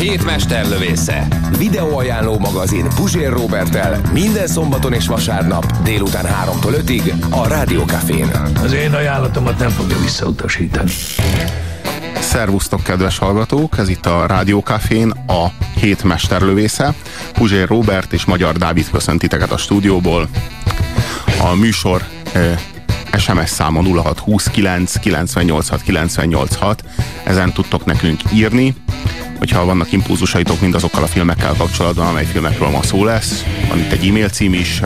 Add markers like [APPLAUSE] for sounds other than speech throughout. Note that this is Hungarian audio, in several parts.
Hét mesterlövésze. Videóajánló magazin Puzsér Robertel minden szombaton és vasárnap délután 3-tól 5-ig a Rádiókafén. Az én ajánlatomat nem fogja visszautasítani. Szervusztok, kedves hallgatók! Ez itt a Rádiókafén, a hét mesterlövésze. Puzsér Robert és Magyar Dávid köszönt titeket a stúdióból. A műsor SMS száma 0629 986 986. Ezen tudtok nekünk írni hogyha vannak impulzusaitok mindazokkal a filmekkel kapcsolatban, amely filmekről ma szó lesz. Van itt egy e-mail cím is,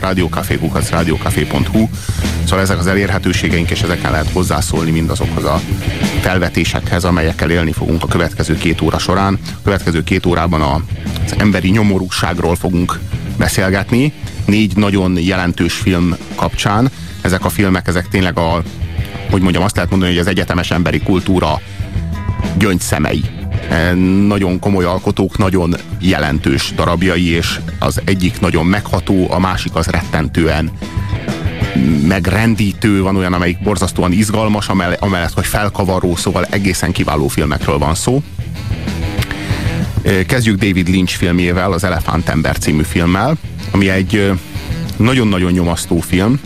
radiokafé.hu. Szóval ezek az elérhetőségeink, és ezeken lehet hozzászólni mindazokhoz a felvetésekhez, amelyekkel élni fogunk a következő két óra során. A következő két órában az emberi nyomorúságról fogunk beszélgetni. Négy nagyon jelentős film kapcsán. Ezek a filmek, ezek tényleg a, hogy mondjam, azt lehet mondani, hogy az egyetemes emberi kultúra gyöngyszemei nagyon komoly alkotók, nagyon jelentős darabjai, és az egyik nagyon megható, a másik az rettentően megrendítő, van olyan, amelyik borzasztóan izgalmas, amellett, hogy felkavaró, szóval egészen kiváló filmekről van szó. Kezdjük David Lynch filmjével, az Elefántember című filmmel, ami egy nagyon-nagyon nyomasztó film,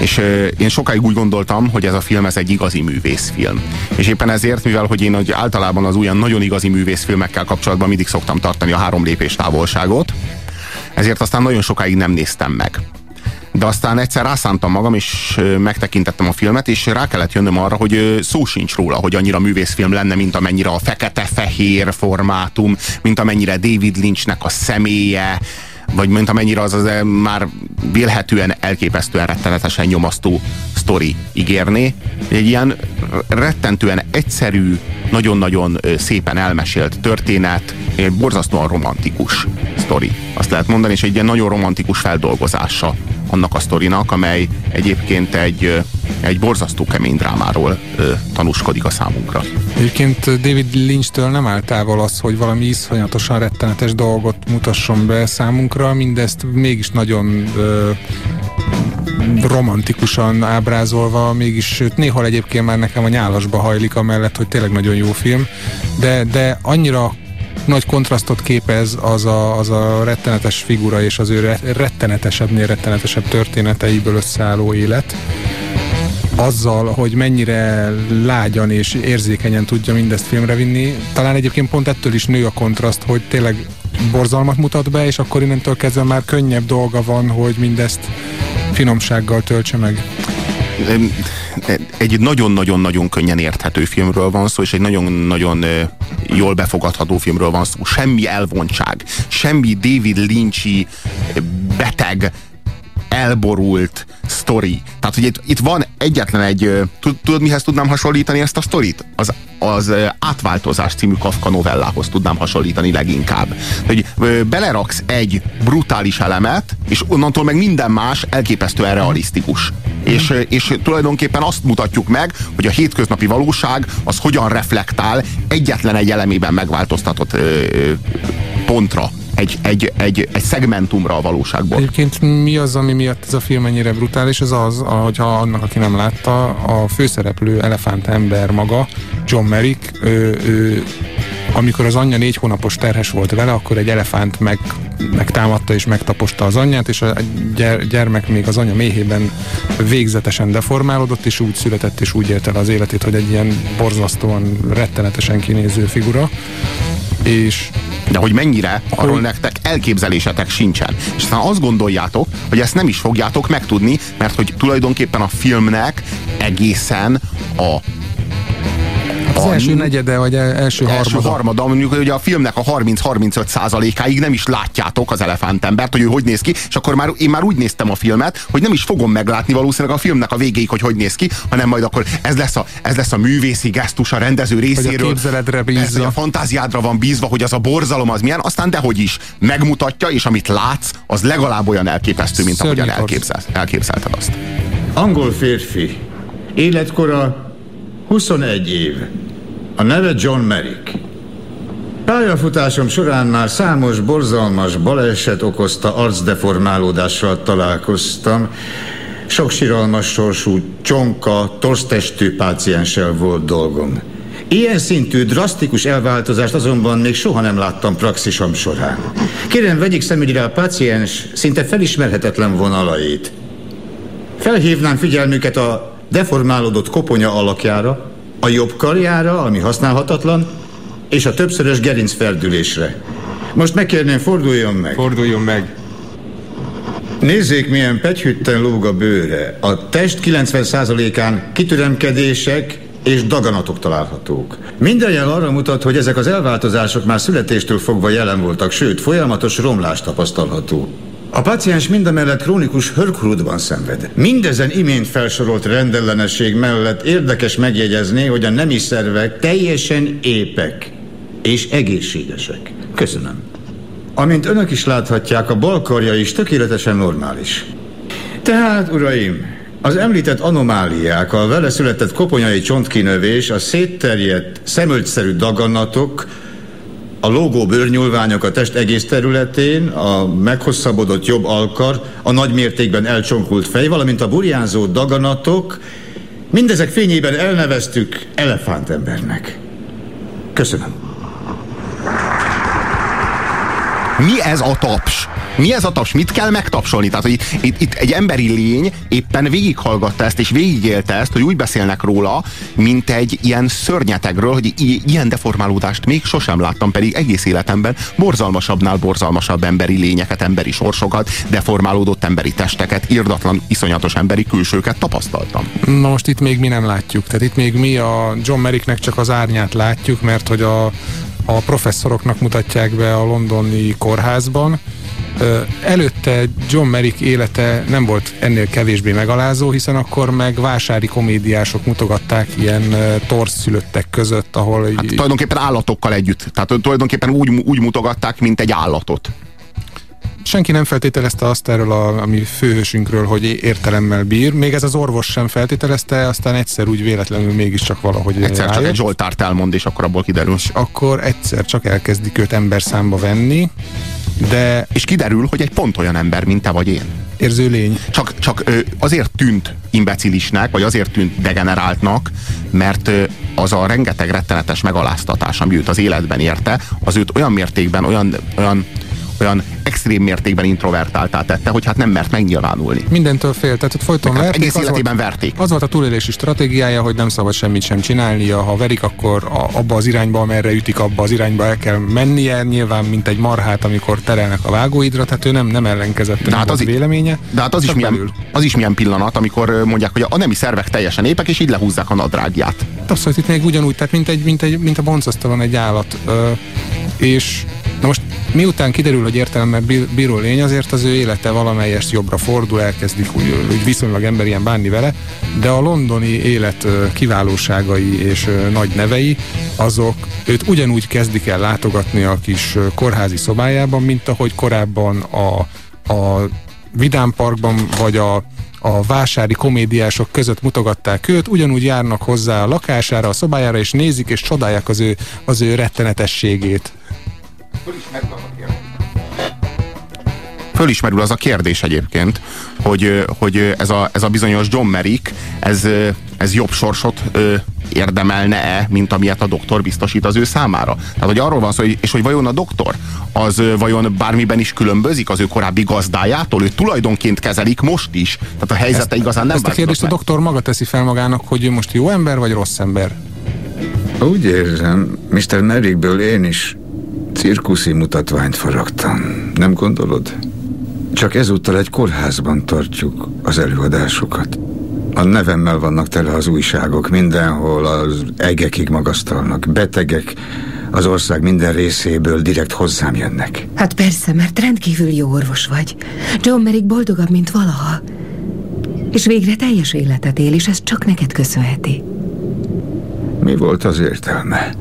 és én sokáig úgy gondoltam, hogy ez a film ez egy igazi művészfilm. És éppen ezért, mivel hogy én általában az olyan nagyon igazi művészfilmekkel kapcsolatban mindig szoktam tartani a három lépés távolságot, ezért aztán nagyon sokáig nem néztem meg. De aztán egyszer rászántam magam, és megtekintettem a filmet, és rá kellett jönnöm arra, hogy szó sincs róla, hogy annyira művészfilm lenne, mint amennyire a fekete-fehér formátum, mint amennyire David Lynchnek a személye, vagy mint amennyire az, az eh, már vélhetően elképesztően rettenetesen nyomasztó sztori ígérné. Egy ilyen rettentően egyszerű, nagyon-nagyon szépen elmesélt történet, egy borzasztóan romantikus sztori. Azt lehet mondani, és egy ilyen nagyon romantikus feldolgozása annak a sztorinak, amely egyébként egy, egy borzasztó kemény drámáról ö, tanúskodik a számunkra. Egyébként David Lynch-től nem áll távol az, hogy valami iszonyatosan rettenetes dolgot mutasson be számunkra, mindezt mégis nagyon ö, romantikusan ábrázolva, mégis sőt, néhol egyébként már nekem a nyálasba hajlik amellett, hogy tényleg nagyon jó film, de, de annyira nagy kontrasztot képez az a, az a rettenetes figura és az ő rettenetesebbnél rettenetesebb történeteiből összeálló élet, azzal, hogy mennyire lágyan és érzékenyen tudja mindezt filmre vinni. Talán egyébként pont ettől is nő a kontraszt, hogy tényleg borzalmat mutat be, és akkor innentől kezdve már könnyebb dolga van, hogy mindezt finomsággal töltse meg egy nagyon-nagyon-nagyon könnyen érthető filmről van szó, és egy nagyon-nagyon jól befogadható filmről van szó. Semmi elvontság, semmi David Lynchi beteg, elborult sztori. Tehát, hogy itt, itt van egyetlen egy, tudod mihez tudnám hasonlítani ezt a sztorit? Az, az Átváltozás című Kafka novellához tudnám hasonlítani leginkább. Hogy beleraksz egy brutális elemet, és onnantól meg minden más elképesztően realisztikus. És, és tulajdonképpen azt mutatjuk meg, hogy a hétköznapi valóság az hogyan reflektál egyetlen egy elemében megváltoztatott pontra egy, egy, egy, egy szegmentumra a valóságból. Egyébként mi az, ami miatt ez a film ennyire brutális? Ez az, hogyha annak, aki nem látta, a főszereplő elefánt ember maga, John Merrick, ő, ő amikor az anyja négy hónapos terhes volt vele, akkor egy elefánt meg, megtámadta és megtaposta az anyját, és a gyere, gyermek még az anya méhében végzetesen deformálódott, és úgy született, és úgy élte el az életét, hogy egy ilyen borzasztóan, rettenetesen kinéző figura. És de hogy mennyire, arról nektek elképzelésetek sincsen. És aztán azt gondoljátok, hogy ezt nem is fogjátok megtudni, mert hogy tulajdonképpen a filmnek egészen a. Az első negyede, vagy első harmada. Első harmada, mondjuk hogy a filmnek a 30-35 százalékáig nem is látjátok az elefántembert, hogy ő hogy néz ki, és akkor már én már úgy néztem a filmet, hogy nem is fogom meglátni valószínűleg a filmnek a végéig, hogy hogy néz ki, hanem majd akkor ez lesz a, ez lesz a művészi gesztus a rendező részéről. Hogy a képzeledre bízza. Ez, a fantáziádra van bízva, hogy az a borzalom az milyen, aztán dehogy is megmutatja, és amit látsz, az legalább olyan elképesztő, mint ahogyan elképzel, elképzelted azt. Angol férfi. Életkora 21 év. A neve John Merrick. Pályafutásom során már számos borzalmas baleset okozta arcdeformálódással találkoztam. Sok siralmas sorsú, csonka, torztestű pácienssel volt dolgom. Ilyen szintű, drasztikus elváltozást azonban még soha nem láttam praxisom során. Kérem, vegyék szemügyre a páciens szinte felismerhetetlen vonalait. Felhívnám figyelmüket a deformálódott koponya alakjára, a jobb karjára, ami használhatatlan, és a többszörös gerincferdülésre. Most megkérném, forduljon meg. Forduljon meg. Nézzék, milyen pegyhütten lóg a bőre. A test 90%-án kitüremkedések és daganatok találhatók. Minden jel arra mutat, hogy ezek az elváltozások már születéstől fogva jelen voltak, sőt, folyamatos romlás tapasztalható. A paciens mindemellett krónikus hörkrútban szenved. Mindezen imént felsorolt rendellenesség mellett érdekes megjegyezni, hogy a nemi szervek teljesen épek és egészségesek. Köszönöm. Amint önök is láthatják, a bal karja is tökéletesen normális. Tehát, uraim, az említett anomáliák, a vele született koponyai csontkinövés, a szétterjedt, szemölgyszerű daganatok, a lógó bőrnyúlványok a test egész területén, a meghosszabbodott jobb alkar, a nagy mértékben elcsonkult fej, valamint a burjánzó daganatok, mindezek fényében elneveztük elefántembernek. Köszönöm. Mi ez a taps? Mi ez a taps? Mit kell megtapsolni? Tehát, hogy itt, itt egy emberi lény éppen végighallgatta ezt, és végigélte ezt, hogy úgy beszélnek róla, mint egy ilyen szörnyetegről, hogy ilyen deformálódást még sosem láttam, pedig egész életemben borzalmasabbnál borzalmasabb emberi lényeket, emberi sorsokat, deformálódott emberi testeket, irdatlan, iszonyatos emberi külsőket tapasztaltam. Na most itt még mi nem látjuk. Tehát itt még mi a John Merricknek csak az árnyát látjuk, mert hogy a, a professzoroknak mutatják be a londoni kórházban, Előtte John Merrick élete nem volt ennél kevésbé megalázó, hiszen akkor meg vásári komédiások mutogatták ilyen torszülöttek között, ahol... Hát tulajdonképpen állatokkal együtt. Tehát tulajdonképpen úgy, úgy mutogatták, mint egy állatot senki nem feltételezte azt erről a, a mi főhősünkről, hogy értelemmel bír. Még ez az orvos sem feltételezte, aztán egyszer úgy véletlenül mégiscsak valahogy Egyszer rájött. csak egy Zsoltárt elmond, és akkor abból kiderül. És akkor egyszer csak elkezdik őt ember számba venni, de... És kiderül, hogy egy pont olyan ember, mint te vagy én. Érző lény. Csak, csak azért tűnt imbecilisnek, vagy azért tűnt degeneráltnak, mert az a rengeteg rettenetes megaláztatás, ami őt az életben érte, az őt olyan mértékben, olyan, olyan olyan extrém mértékben introvertáltá tette, hogy hát nem mert megnyilvánulni. Mindentől fél, tehát ott folyton hát verték. Egész életében volt, verték. Az volt a túlélési stratégiája, hogy nem szabad semmit sem csinálnia. Ha verik, akkor a, abba az irányba, amerre ütik, abba az irányba el kell mennie, nyilván, mint egy marhát, amikor terelnek a vágóidra, tehát ő nem, nem ellenkezett de hát az véleménye. De hát az is, milyen, az is milyen pillanat, amikor mondják, hogy a nemi szervek teljesen épek, és így lehúzzák a nadrágját. Abszolút itt még ugyanúgy, tehát mint, egy, mint, egy, mint a boncasztalon egy állat. Ö, és Na most miután kiderül, hogy értelemmel bíró lény, azért az ő élete valamelyest jobbra fordul, elkezdik úgy, úgy viszonylag emberien bánni vele, de a londoni élet kiválóságai és nagy nevei, azok őt ugyanúgy kezdik el látogatni a kis kórházi szobájában, mint ahogy korábban a, a Vidám Parkban, vagy a, a vásári komédiások között mutogatták őt, ugyanúgy járnak hozzá a lakására, a szobájára, és nézik és csodálják az ő, az ő rettenetességét. Fölismerül az a kérdés. Fölismerül az a kérdés egyébként, hogy, hogy ez, a, ez a bizonyos John Merrick, ez, ez jobb sorsot érdemelne-e, mint amilyet a doktor biztosít az ő számára. Tehát, hogy arról van szó, hogy, és hogy vajon a doktor az vajon bármiben is különbözik az ő korábbi gazdájától, ő tulajdonként kezelik most is. Tehát a helyzete ezt, igazán nem Ezt a kérdést meg. a doktor maga teszi fel magának, hogy ő most jó ember vagy rossz ember? Úgy érzem, Mr. Merrickből én is Cirkuszi mutatványt faragtam, nem gondolod? Csak ezúttal egy kórházban tartjuk az előadásokat. A nevemmel vannak tele az újságok, mindenhol az egekig magasztalnak. Betegek az ország minden részéből direkt hozzám jönnek. Hát persze, mert rendkívül jó orvos vagy. John Merrick boldogabb, mint valaha. És végre teljes életet él, és ez csak neked köszönheti. Mi volt az értelme?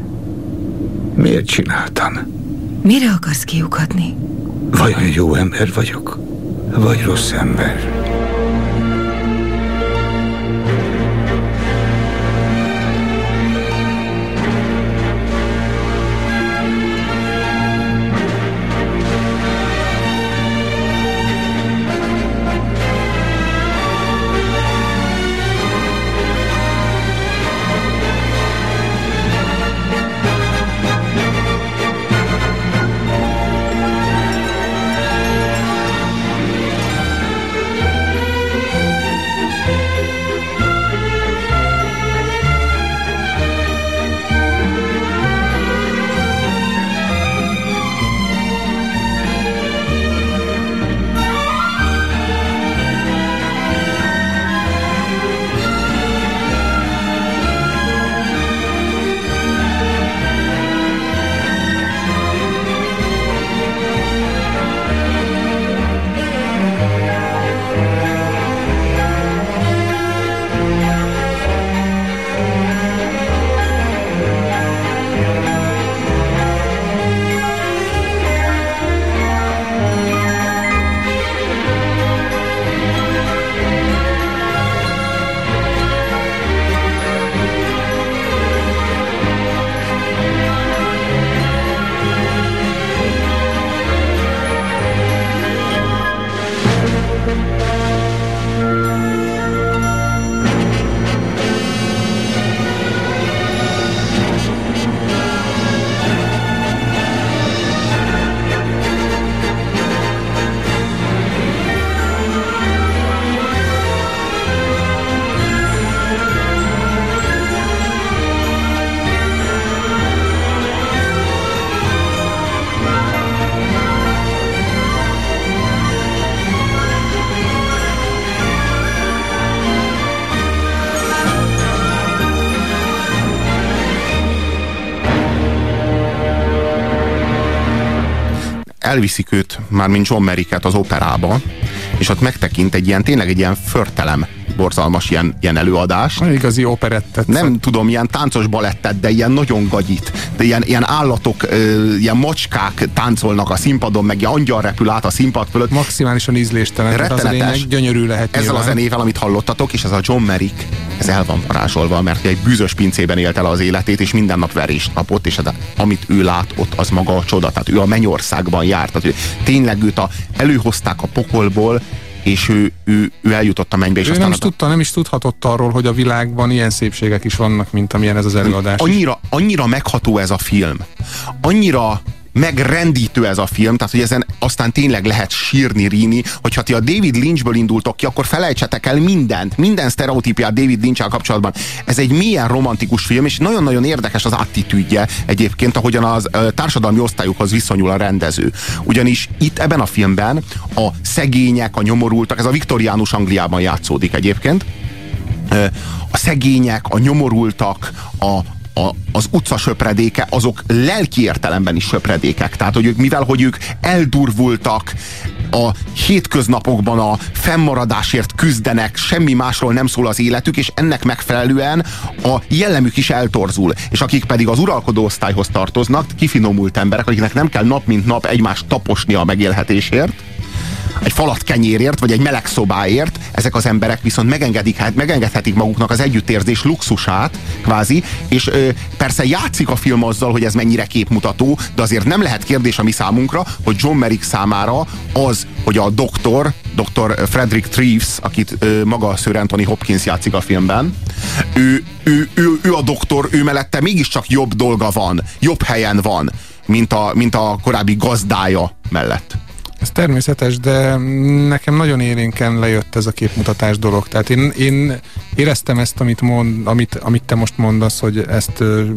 Miért csináltam? Mire akarsz kiukadni? Vajon jó ember vagyok? Vagy rossz ember? Elviszik őt, már mint John Merricket az operába, és ott megtekint egy ilyen, tényleg egy ilyen förtelem borzalmas ilyen, ilyen előadás. Igazi operettet. Nem tudom, ilyen táncos balettet, de ilyen nagyon gagyit. De ilyen, ilyen állatok, ilyen macskák táncolnak a színpadon, meg ilyen angyal repül át a színpad fölött. Maximálisan ízléstelen. Rettenetes. gyönyörű lehet Ezzel nyilván. a zenével, amit hallottatok, és ez a John Merrick, ez el van varázsolva, mert egy bűzös pincében élt el az életét, és minden nap verést kapott, és ez, amit ő lát ott, az maga a csoda. Tehát ő a mennyországban járt. Tehát ő, tényleg őt a, előhozták a pokolból, és ő, ő, ő eljutott a mennybe. És ő aztán nem is, tudta, nem is tudhatott arról, hogy a világban ilyen szépségek is vannak, mint amilyen ez az előadás. Annyira, annyira megható ez a film. Annyira megrendítő ez a film, tehát hogy ezen aztán tényleg lehet sírni, ríni, hogyha ti a David Lynchből indultok ki, akkor felejtsetek el mindent, minden sztereotípiát David lynch kapcsolatban. Ez egy milyen romantikus film, és nagyon-nagyon érdekes az attitűdje egyébként, ahogyan az társadalmi osztályukhoz viszonyul a rendező. Ugyanis itt ebben a filmben a szegények, a nyomorultak, ez a viktoriánus Angliában játszódik egyébként, a szegények, a nyomorultak, a, a, az utca söpredéke, azok lelki értelemben is söpredékek. Tehát, hogy ők, mivel hogy ők eldurvultak, a hétköznapokban a fennmaradásért küzdenek, semmi másról nem szól az életük, és ennek megfelelően a jellemük is eltorzul. És akik pedig az uralkodó osztályhoz tartoznak, kifinomult emberek, akiknek nem kell nap mint nap egymást taposni a megélhetésért, egy falat kenyérért, vagy egy meleg szobáért, ezek az emberek viszont megengedik, hát megengedhetik maguknak az együttérzés luxusát, kvázi, és ö, persze játszik a film azzal, hogy ez mennyire képmutató, de azért nem lehet kérdés a mi számunkra, hogy John Merrick számára az, hogy a doktor, dr. Frederick Treves, akit ö, maga Sir Anthony Hopkins játszik a filmben, ő, ő, ő, ő a doktor, ő mellette mégiscsak jobb dolga van, jobb helyen van, mint a, mint a korábbi gazdája mellett. Ez természetes, de nekem nagyon élénken lejött ez a képmutatás dolog. Tehát én, én éreztem ezt, amit, mond, amit, amit te most mondasz, hogy ezt uh,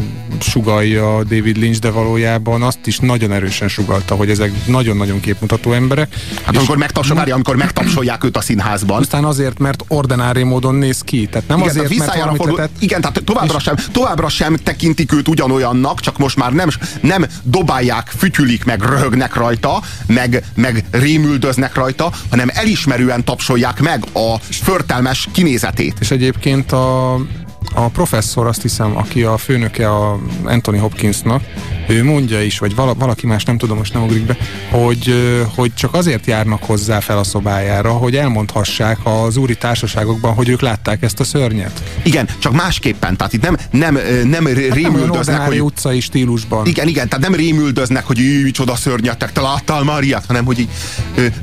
sugalja David Lynch, de valójában azt is nagyon erősen sugalta, hogy ezek nagyon-nagyon képmutató emberek. Hát amikor, megtapsol, várja, amikor megtapsolják őt a színházban. Aztán azért, mert ordinári módon néz ki. Tehát nem igen, azért, mert valamit fordul, letett, Igen, tehát továbbra, sem, továbbra sem tekintik őt ugyanolyannak, csak most már nem, nem dobálják, fütyülik, meg röhögnek rajta, meg, meg rémüldöznek rajta, hanem elismerően tapsolják meg a förtelmes kinézetét. És egyébként a, a professzor, azt hiszem, aki a főnöke a Anthony Hopkinsnak, ő mondja is, vagy vala, valaki más, nem tudom, most nem ugrik be, hogy, hogy csak azért járnak hozzá fel a szobájára, hogy elmondhassák az úri társaságokban, hogy ők látták ezt a szörnyet. Igen, csak másképpen, tehát itt nem, nem, Hát nem rémüldöznek, ordinári hogy... utcai stílusban. Igen, igen, tehát nem rémüldöznek, hogy ő micsoda szörnyetek, te láttál már ilyet, hanem hogy így,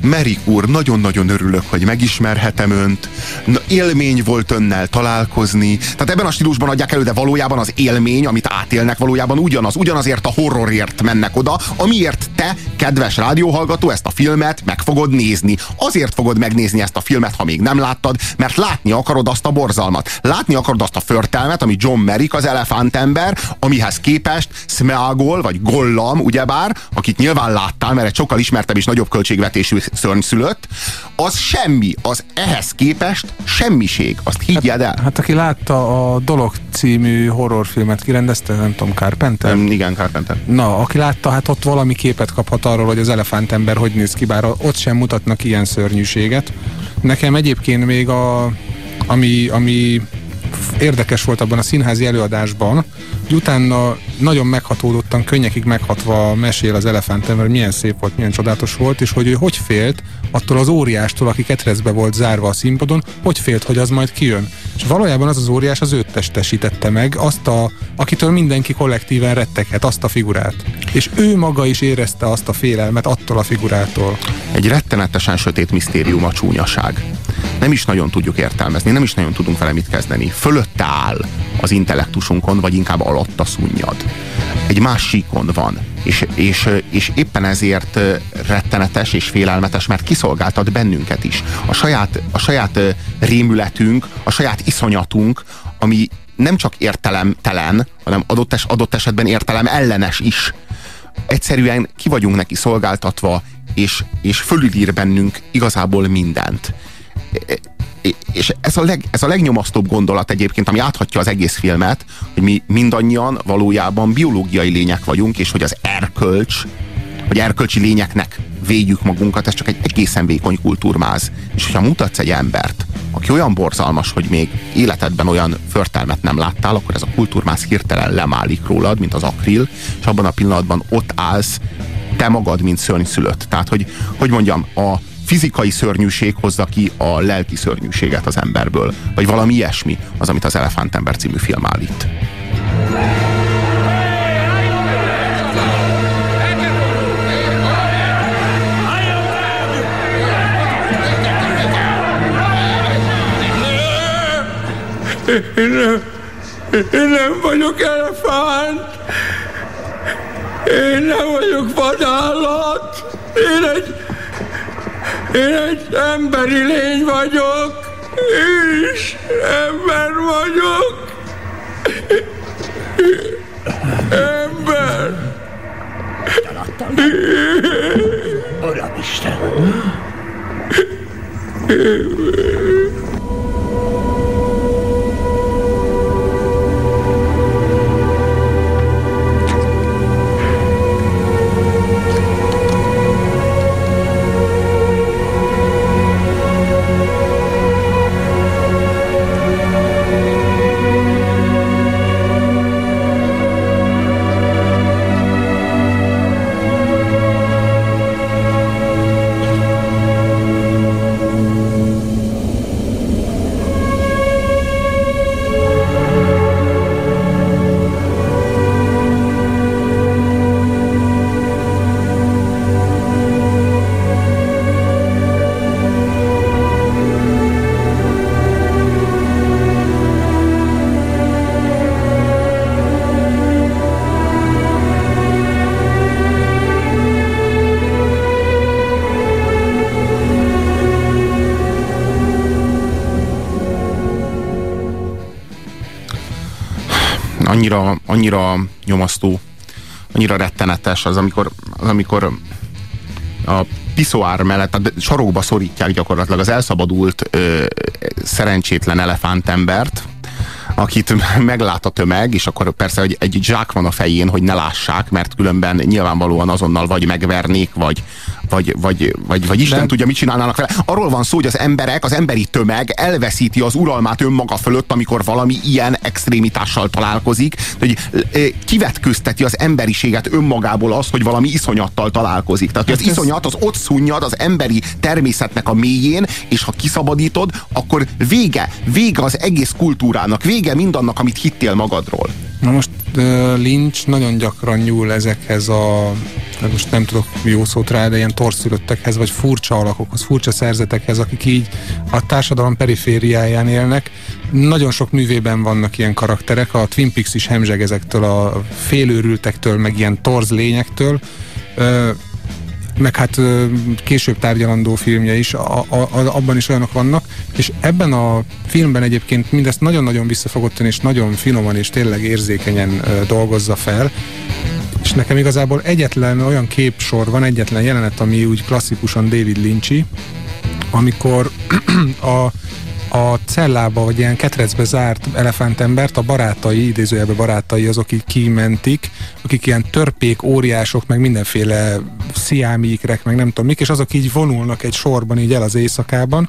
Merik úr, nagyon-nagyon örülök, hogy megismerhetem önt, Na, élmény volt önnel találkozni. Tehát ebben a stílusban adják elő, de valójában az élmény, amit átélnek, valójában ugyanaz, ugyanazért a horrorért mennek oda, amiért te, kedves rádióhallgató, ezt a filmet meg fogod nézni. Azért fogod megnézni ezt a filmet, ha még nem láttad, mert látni akarod azt a borzalmat. Látni akarod azt a förtelmet, ami John Merrick, az elefántember, amihez képest Smeagol, vagy Gollam, ugyebár, akit nyilván láttál, mert egy sokkal ismertebb és nagyobb költségvetésű szörnyszülött, az semmi, az ehhez képest semmiség, azt higgyed el. Hát aki látta a Dolog című horrorfilmet, kirendezte, nem tudom, Carpenter? Nem, igen, Carpenter. Na, aki látta, hát ott valami képet kaphat arról, hogy az elefántember hogy néz ki, bár ott sem mutatnak ilyen szörnyűséget. Nekem egyébként még a, ami, ami érdekes volt abban a színházi előadásban, hogy utána nagyon meghatódottan, könnyekig meghatva mesél az elefántember, hogy milyen szép volt, milyen csodálatos volt, és hogy ő hogy félt attól az óriástól, aki ketrecbe volt zárva a színpadon, hogy félt, hogy az majd kijön. És valójában az az óriás az őt testesítette meg, azt a, akitől mindenki kollektíven retteghet, azt a figurát. És ő maga is érezte azt a félelmet attól a figurától. Egy rettenetesen sötét misztérium a csúnyaság. Nem is nagyon tudjuk értelmezni, nem is nagyon tudunk vele mit kezdeni. Fölötte áll az intellektusunkon, vagy inkább alatta szunnyad. Egy más síkon van, és, és, és éppen ezért rettenetes és félelmetes, mert kiszolgáltat bennünket is. A saját, a saját rémületünk, a saját iszonyatunk, ami nem csak értelemtelen, hanem adott, es, adott esetben értelem ellenes is. Egyszerűen ki vagyunk neki szolgáltatva, és, és fölülír bennünk igazából mindent és ez a, leg, ez a legnyomasztóbb gondolat egyébként, ami áthatja az egész filmet, hogy mi mindannyian valójában biológiai lények vagyunk, és hogy az erkölcs, vagy erkölcsi lényeknek védjük magunkat, ez csak egy egészen vékony kultúrmáz. És hogyha mutatsz egy embert, aki olyan borzalmas, hogy még életedben olyan förtelmet nem láttál, akkor ez a kultúrmáz hirtelen lemálik rólad, mint az akril, és abban a pillanatban ott állsz, te magad, mint szörnyszülött. Tehát, hogy, hogy mondjam, a, fizikai szörnyűség hozza ki a lelki szörnyűséget az emberből. Vagy valami ilyesmi az, amit az Elefántember című film állít. Én nem, én nem vagyok elefánt. Én nem vagyok vadállat. Én egy én egy emberi lény vagyok, és ember vagyok. Ember. Uramisten. annyira, annyira nyomasztó, annyira rettenetes az, amikor, az, amikor a piszoár mellett, a sarokba szorítják gyakorlatilag az elszabadult ö, szerencsétlen elefántembert, akit [LAUGHS] meglát a tömeg, és akkor persze hogy egy zsák van a fején, hogy ne lássák, mert különben nyilvánvalóan azonnal vagy megvernék, vagy, vagy, vagy, vagy, vagy Isten De... tudja, mit csinálnának vele. Arról van szó, hogy az emberek, az emberi tömeg elveszíti az uralmát önmaga fölött, amikor valami ilyen extrémitással találkozik, hogy kivetközteti az emberiséget önmagából az, hogy valami iszonyattal találkozik. Tehát hogy az hát iszonyat az ott szunnyad az emberi természetnek a mélyén, és ha kiszabadítod, akkor vége, vége az egész kultúrának, vége mindannak, amit hittél magadról. Na most uh, Lynch nagyon gyakran nyúl ezekhez a, hát most nem tudok jó szót rá, de ilyen torszülöttekhez, vagy furcsa alakokhoz, furcsa szerzetekhez, akik így a társadalom perifériáján élnek. Nagyon sok művében vannak ilyen karakterek, a Twin Peaks is hemzseg ezektől a félőrültektől, meg ilyen torz lényektől. Uh, meg hát később tárgyalandó filmje is, a, a, a, abban is olyanok vannak, és ebben a filmben egyébként mindezt nagyon-nagyon visszafogottan és nagyon finoman és tényleg érzékenyen dolgozza fel, és nekem igazából egyetlen olyan képsor van, egyetlen jelenet, ami úgy klasszikusan David Lynchi, amikor [CLEARS THROAT] a a cellába, vagy ilyen ketrecbe zárt elefántembert a barátai, idézőjelben barátai azok, akik kimentik, akik ilyen törpék, óriások, meg mindenféle sziámikrek, meg nem tudom mik, és azok így vonulnak egy sorban így el az éjszakában,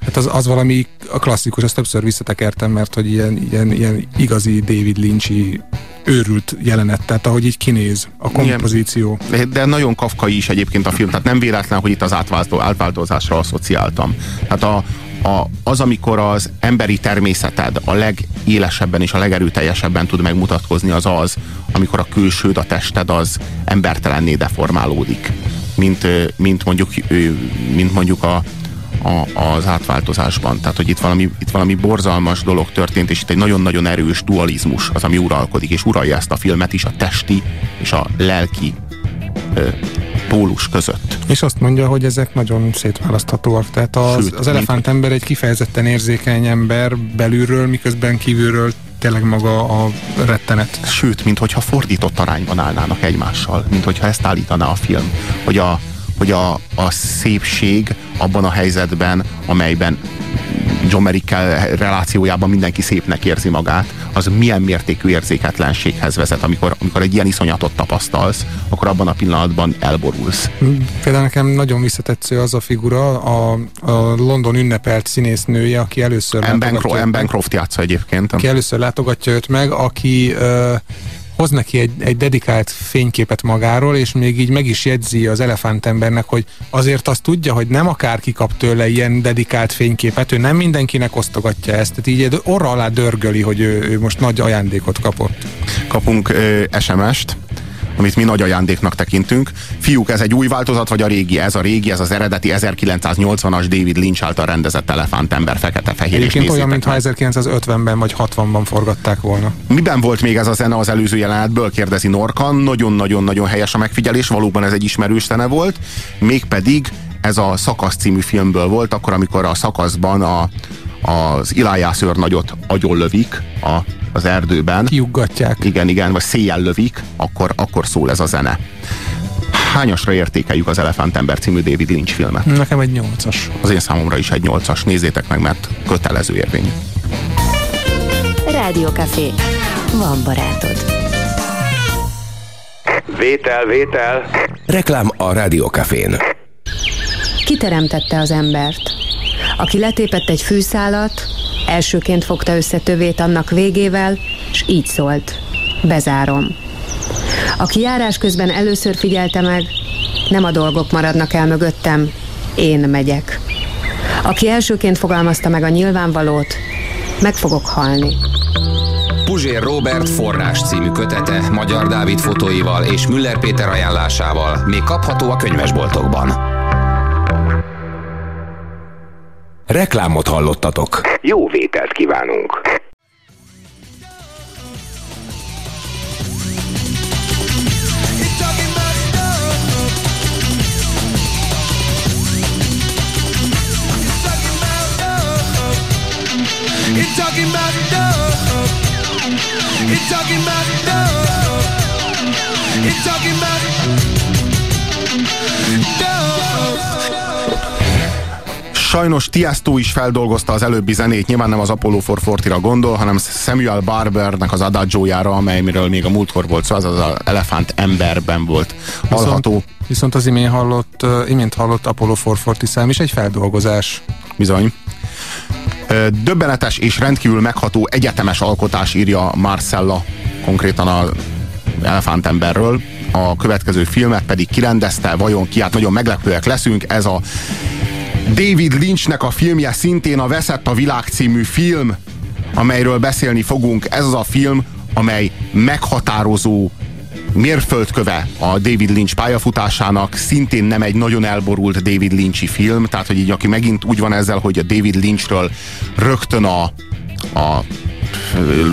Hát az, az valami a klasszikus, ezt többször visszatekertem, mert hogy ilyen, ilyen, ilyen igazi David Lynch-i őrült jelenet, tehát ahogy így kinéz a kompozíció. De, de nagyon kafkai is egyébként a film, tehát nem véletlen, hogy itt az átváltó, átváltozásra asszociáltam. Tehát a, a, az, amikor az emberi természeted a legélesebben és a legerőteljesebben tud megmutatkozni, az az, amikor a külsőd, a tested az embertelenné deformálódik. Mint, mint mondjuk, mint mondjuk a, a, az átváltozásban. Tehát, hogy itt valami, itt valami borzalmas dolog történt, és itt egy nagyon-nagyon erős dualizmus az, ami uralkodik, és uralja ezt a filmet is a testi és a lelki pólus között. És azt mondja, hogy ezek nagyon szétválaszthatóak. Tehát az, Sőt, az elefántember egy kifejezetten érzékeny ember belülről, miközben kívülről tényleg maga a rettenet. Sőt, mint hogyha fordított arányban állnának egymással, mint hogyha ezt állítaná a film, hogy a, hogy a, a szépség abban a helyzetben, amelyben John Merrickkel relációjában mindenki szépnek érzi magát, az milyen mértékű érzéketlenséghez vezet, amikor, amikor egy ilyen iszonyatot tapasztalsz, akkor abban a pillanatban elborulsz. Például nekem nagyon visszatetsző az a figura, a, a London ünnepelt színésznője, aki először Anne Bancroft játsza egyébként. Aki először látogatja őt meg, aki uh, hoz neki egy, egy dedikált fényképet magáról, és még így meg is jegyzi az elefántembernek, hogy azért azt tudja, hogy nem akárki kap tőle ilyen dedikált fényképet, ő nem mindenkinek osztogatja ezt, tehát így orra alá dörgöli, hogy ő, ő most nagy ajándékot kapott. Kapunk SMS-t, amit mi nagy ajándéknak tekintünk. Fiúk, ez egy új változat, vagy a régi? Ez a régi, ez az eredeti 1980-as David Lynch által rendezett elefántember fekete-fehér. Egyébként olyan, mintha 1950-ben vagy 60-ban forgatták volna. Miben volt még ez a zene az előző jelenetből, kérdezi Norkan. Nagyon-nagyon-nagyon helyes a megfigyelés, valóban ez egy ismerős zene volt. Mégpedig ez a Szakasz című filmből volt, akkor, amikor a szakaszban a, az Ilájász nagyot agyonlövik a az erdőben. Kiuggatják. Igen, igen, vagy széjjel lövik, akkor, akkor szól ez a zene. Hányasra értékeljük az Elefántember című David Lynch filmet? Nekem egy nyolcas. Az én számomra is egy nyolcas. Nézzétek meg, mert kötelező érvényű. Café. Van barátod. Vétel, vétel. Reklám a Cafén. Kiteremtette az embert? Aki letépett egy fűszálat, Elsőként fogta össze tövét annak végével, és így szólt. Bezárom. Aki járás közben először figyelte meg, nem a dolgok maradnak el mögöttem, én megyek. Aki elsőként fogalmazta meg a nyilvánvalót, meg fogok halni. Puzsér Robert forrás című kötete Magyar Dávid fotóival és Müller Péter ajánlásával még kapható a könyvesboltokban. Reklámot hallottatok. Jó vételt kívánunk! You're talking about love It's talking about love. It's talking about Sajnos Tiesto is feldolgozta az előbbi zenét, nyilván nem az Apollo 440-ra gondol, hanem Samuel Barbernek az adagio amelyről még a múltkor volt szó, az az Elefánt emberben volt hallható. Viszont, viszont az imént hallott, imént hallott Apollo 440 szám is egy feldolgozás. Bizony. Döbbenetes és rendkívül megható egyetemes alkotás írja Marcella konkrétan a Elefántemberről. A következő filmet pedig kirendezte, vajon ki, hát nagyon meglepőek leszünk, ez a David Lynchnek a filmje szintén a Veszett a világ című film, amelyről beszélni fogunk. Ez az a film, amely meghatározó mérföldköve a David Lynch pályafutásának, szintén nem egy nagyon elborult David Lynchi film, tehát hogy így aki megint úgy van ezzel, hogy a David Lynchről rögtön a, a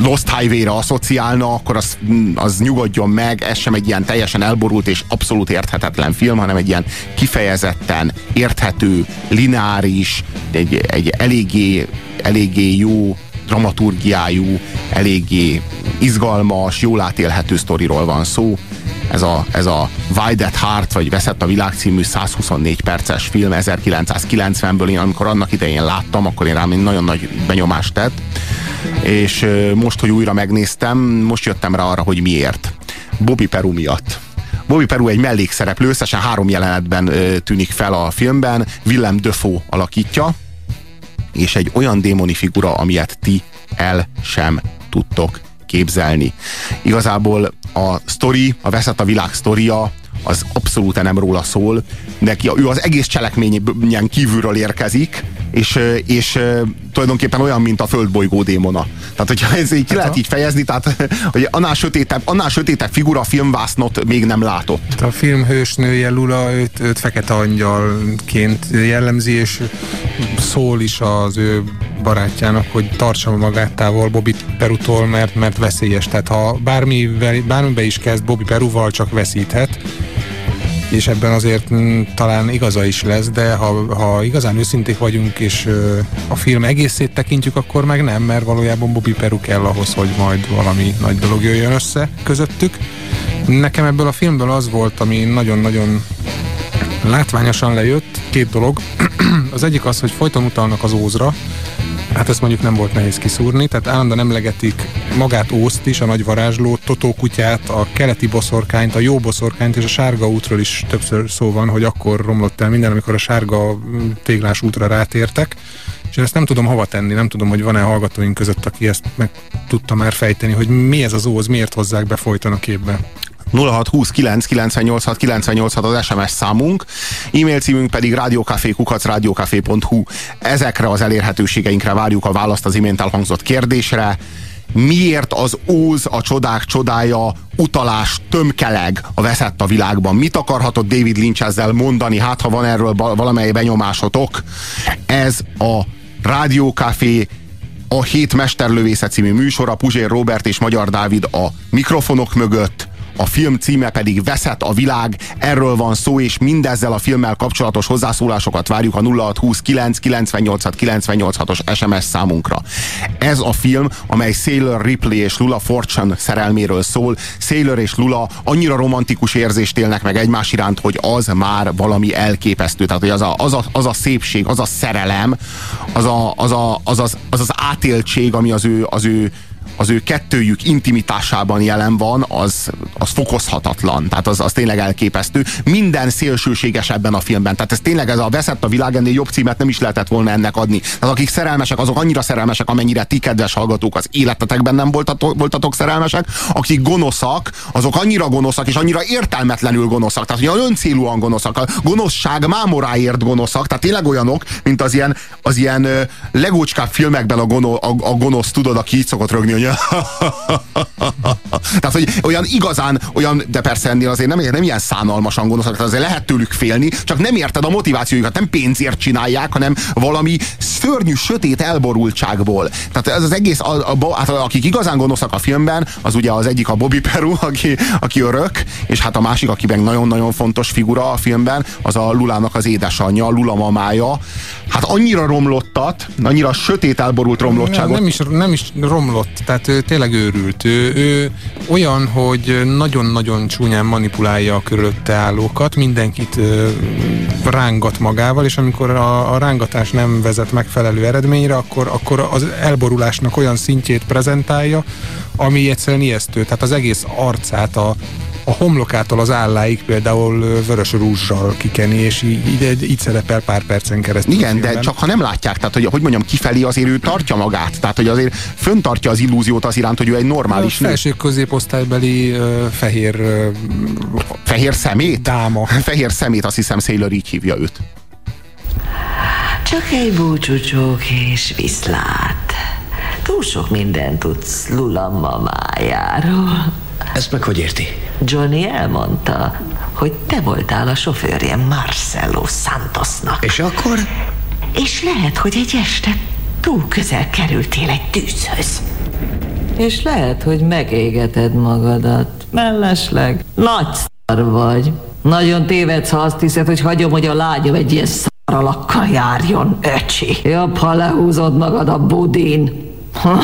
Lost Highway-ra asszociálna, akkor az, az nyugodjon meg, ez sem egy ilyen teljesen elborult és abszolút érthetetlen film, hanem egy ilyen kifejezetten érthető, lineáris, egy, egy eléggé, eléggé jó dramaturgiájú, eléggé izgalmas, jól átélhető sztoriról van szó. Ez a, ez a Why That Heart, vagy Veszett a világ című 124 perces film 1990-ből, én amikor annak idején láttam, akkor én rám nagyon nagy benyomást tett és most, hogy újra megnéztem, most jöttem rá arra, hogy miért. Bobby Peru miatt. Bobby Peru egy mellékszereplő, összesen három jelenetben tűnik fel a filmben, Willem Dafoe alakítja, és egy olyan démoni figura, amilyet ti el sem tudtok képzelni. Igazából a sztori, a Veszett a világ sztoria az abszolút nem róla szól. Neki, ő az egész cselekményen kívülről érkezik, és, és tulajdonképpen olyan, mint a földbolygó démona. Tehát, hogyha ez így ki hát lehet így fejezni, tehát, hogy annál sötétebb, annál sötétebb figura filmvásznot még nem látott. A film hősnője Lula őt, őt fekete angyalként jellemzi, és szól is az ő barátjának, hogy tartsa magát távol Bobby Perutól, mert, mert veszélyes. Tehát ha bármivel, bármibe is kezd Bobby Peruval, csak veszíthet és ebben azért m, talán igaza is lesz, de ha, ha igazán őszinték vagyunk, és a film egészét tekintjük, akkor meg nem, mert valójában Bobby Peru kell ahhoz, hogy majd valami nagy dolog jöjjön össze közöttük. Nekem ebből a filmből az volt, ami nagyon-nagyon látványosan lejött, két dolog. [CLEARS THROAT] az egyik az, hogy folyton utalnak az ózra, Hát ezt mondjuk nem volt nehéz kiszúrni, tehát állandóan emlegetik magát Ószt is, a nagy varázslót, Totó kutyát, a keleti boszorkányt, a jó boszorkányt, és a sárga útról is többször szó van, hogy akkor romlott el minden, amikor a sárga mm, téglás útra rátértek. És én ezt nem tudom hova tenni, nem tudom, hogy van-e hallgatóink között, aki ezt meg tudta már fejteni, hogy mi ez az óz, miért hozzák be folyton a képbe. 0629 986 986 az SMS számunk, e-mail címünk pedig rádiókafé.hu. Ezekre az elérhetőségeinkre várjuk a választ az imént elhangzott kérdésre. Miért az óz a csodák csodája utalás tömkeleg a veszett a világban? Mit akarhatott David Lynch ezzel mondani? Hát, ha van erről valamely benyomásotok. Ez a Rádiókafé a Hét Mesterlövésze című műsora, Puzsér Robert és Magyar Dávid a mikrofonok mögött a film címe pedig Veszett a világ, erről van szó, és mindezzel a filmmel kapcsolatos hozzászólásokat várjuk a 0629 986 986-os SMS számunkra. Ez a film, amely Sailor Ripley és Lula Fortune szerelméről szól. Sailor és Lula annyira romantikus érzést élnek meg egymás iránt, hogy az már valami elképesztő. Tehát, hogy az a, az a, az a szépség, az a szerelem, az a, az, a, az, az, az, az átéltség, ami az ő, az ő az ő kettőjük intimitásában jelen van, az, az fokozhatatlan. Tehát az, az tényleg elképesztő. Minden szélsőséges ebben a filmben. Tehát ez tényleg ez a veszett a világ, ennél jobb címet nem is lehetett volna ennek adni. Tehát akik szerelmesek, azok annyira szerelmesek, amennyire ti, kedves hallgatók, az életetekben nem voltatok, voltatok szerelmesek. Akik gonoszak, azok annyira gonoszak, és annyira értelmetlenül gonoszak. Tehát olyan öncélúan gonoszak. A gonoszság mámoráért gonoszak. Tehát tényleg olyanok, mint az ilyen, az ilyen legócskább filmekben a, gono, a, a gonosz, tudod, aki így szokott rögni, hogy [LAUGHS] tehát, hogy olyan igazán, olyan, de persze ennél azért nem, nem ilyen szánalmasan gonoszak, azért lehet tőlük félni, csak nem érted a motivációjukat, nem pénzért csinálják, hanem valami szörnyű, sötét elborultságból. Tehát ez az egész, a, a, hát akik igazán gonoszak a filmben, az ugye az egyik a Bobby Peru, [LAUGHS] aki, aki örök, és hát a másik, aki meg nagyon-nagyon fontos figura a filmben, az a Lulának az édesanyja, a Lula mamája. Hát annyira romlottat, annyira sötét elborult romlottságot. Nem, nem, is, nem is romlott Tehát ő tényleg őrült. Ő, ő olyan, hogy nagyon-nagyon csúnyán manipulálja a körülötte állókat, mindenkit ö, rángat magával, és amikor a, a rángatás nem vezet megfelelő eredményre, akkor, akkor az elborulásnak olyan szintjét prezentálja, ami egyszerűen ijesztő. Tehát az egész arcát, a, a homlokától az álláig például vörös rúzsal kikeni, és így, így, így szerepel pár percen keresztül. Igen, de csak ha nem látják, tehát hogy, hogy mondjam, kifelé azért ő tartja magát, tehát hogy azért föntartja az illúziót az iránt, hogy ő egy normális a felső középosztálybeli uh, fehér uh, fehér szemét? Dáma. [LAUGHS] Fehér szemét, azt hiszem Sailor így hívja őt. Csak egy búcsúcsók és viszlát. Túl sok mindent tudsz Lula mamájáról. Ezt meg hogy érti? Johnny elmondta, hogy te voltál a sofőrje Marcelo Santosnak. És akkor? És lehet, hogy egy este túl közel kerültél egy tűzhöz. És lehet, hogy megégeted magadat. Mellesleg nagy szar vagy. Nagyon tévedsz, ha azt hiszed, hogy hagyom, hogy a lágyom egy ilyen szaralakkal járjon, öcsi. Jobb, ha lehúzod magad a budin. Ha?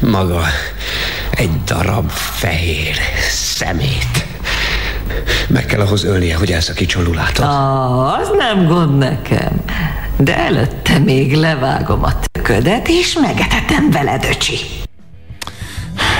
Maga egy darab fehér szemét. Meg kell ahhoz ölnie, hogy elszakítson Lulától. Ah, az nem gond nekem. De előtte még levágom a töködet, és megetetem veled, öcsi.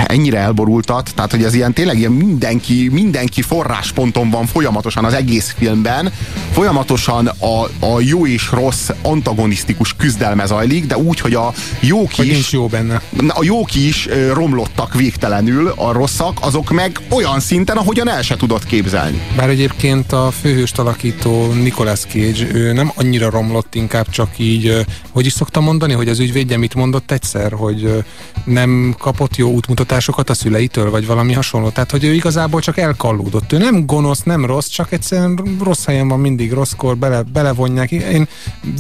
Ennyire elborultat, tehát hogy ez ilyen tényleg ilyen mindenki, mindenki forrásponton van folyamatosan az egész filmben, folyamatosan a, a jó és rossz antagonisztikus küzdelme zajlik, de úgy, hogy a jók Hogy is... jó benne. a jók is romlottak végtelenül, a rosszak, azok meg olyan szinten, ahogyan el se tudott képzelni. Bár egyébként a főhőst alakító Nicolas Cage, ő nem annyira romlott, inkább csak így, hogy is szoktam mondani, hogy az ügyvédje mit mondott egyszer, hogy nem kapott jó útmutatásokat a szüleitől, vagy valami hasonló. Tehát, hogy ő igazából csak elkallódott. Ő nem gonosz, nem rossz, csak egyszerűen rossz helyen van mindig, rosszkor bele, belevonják. Én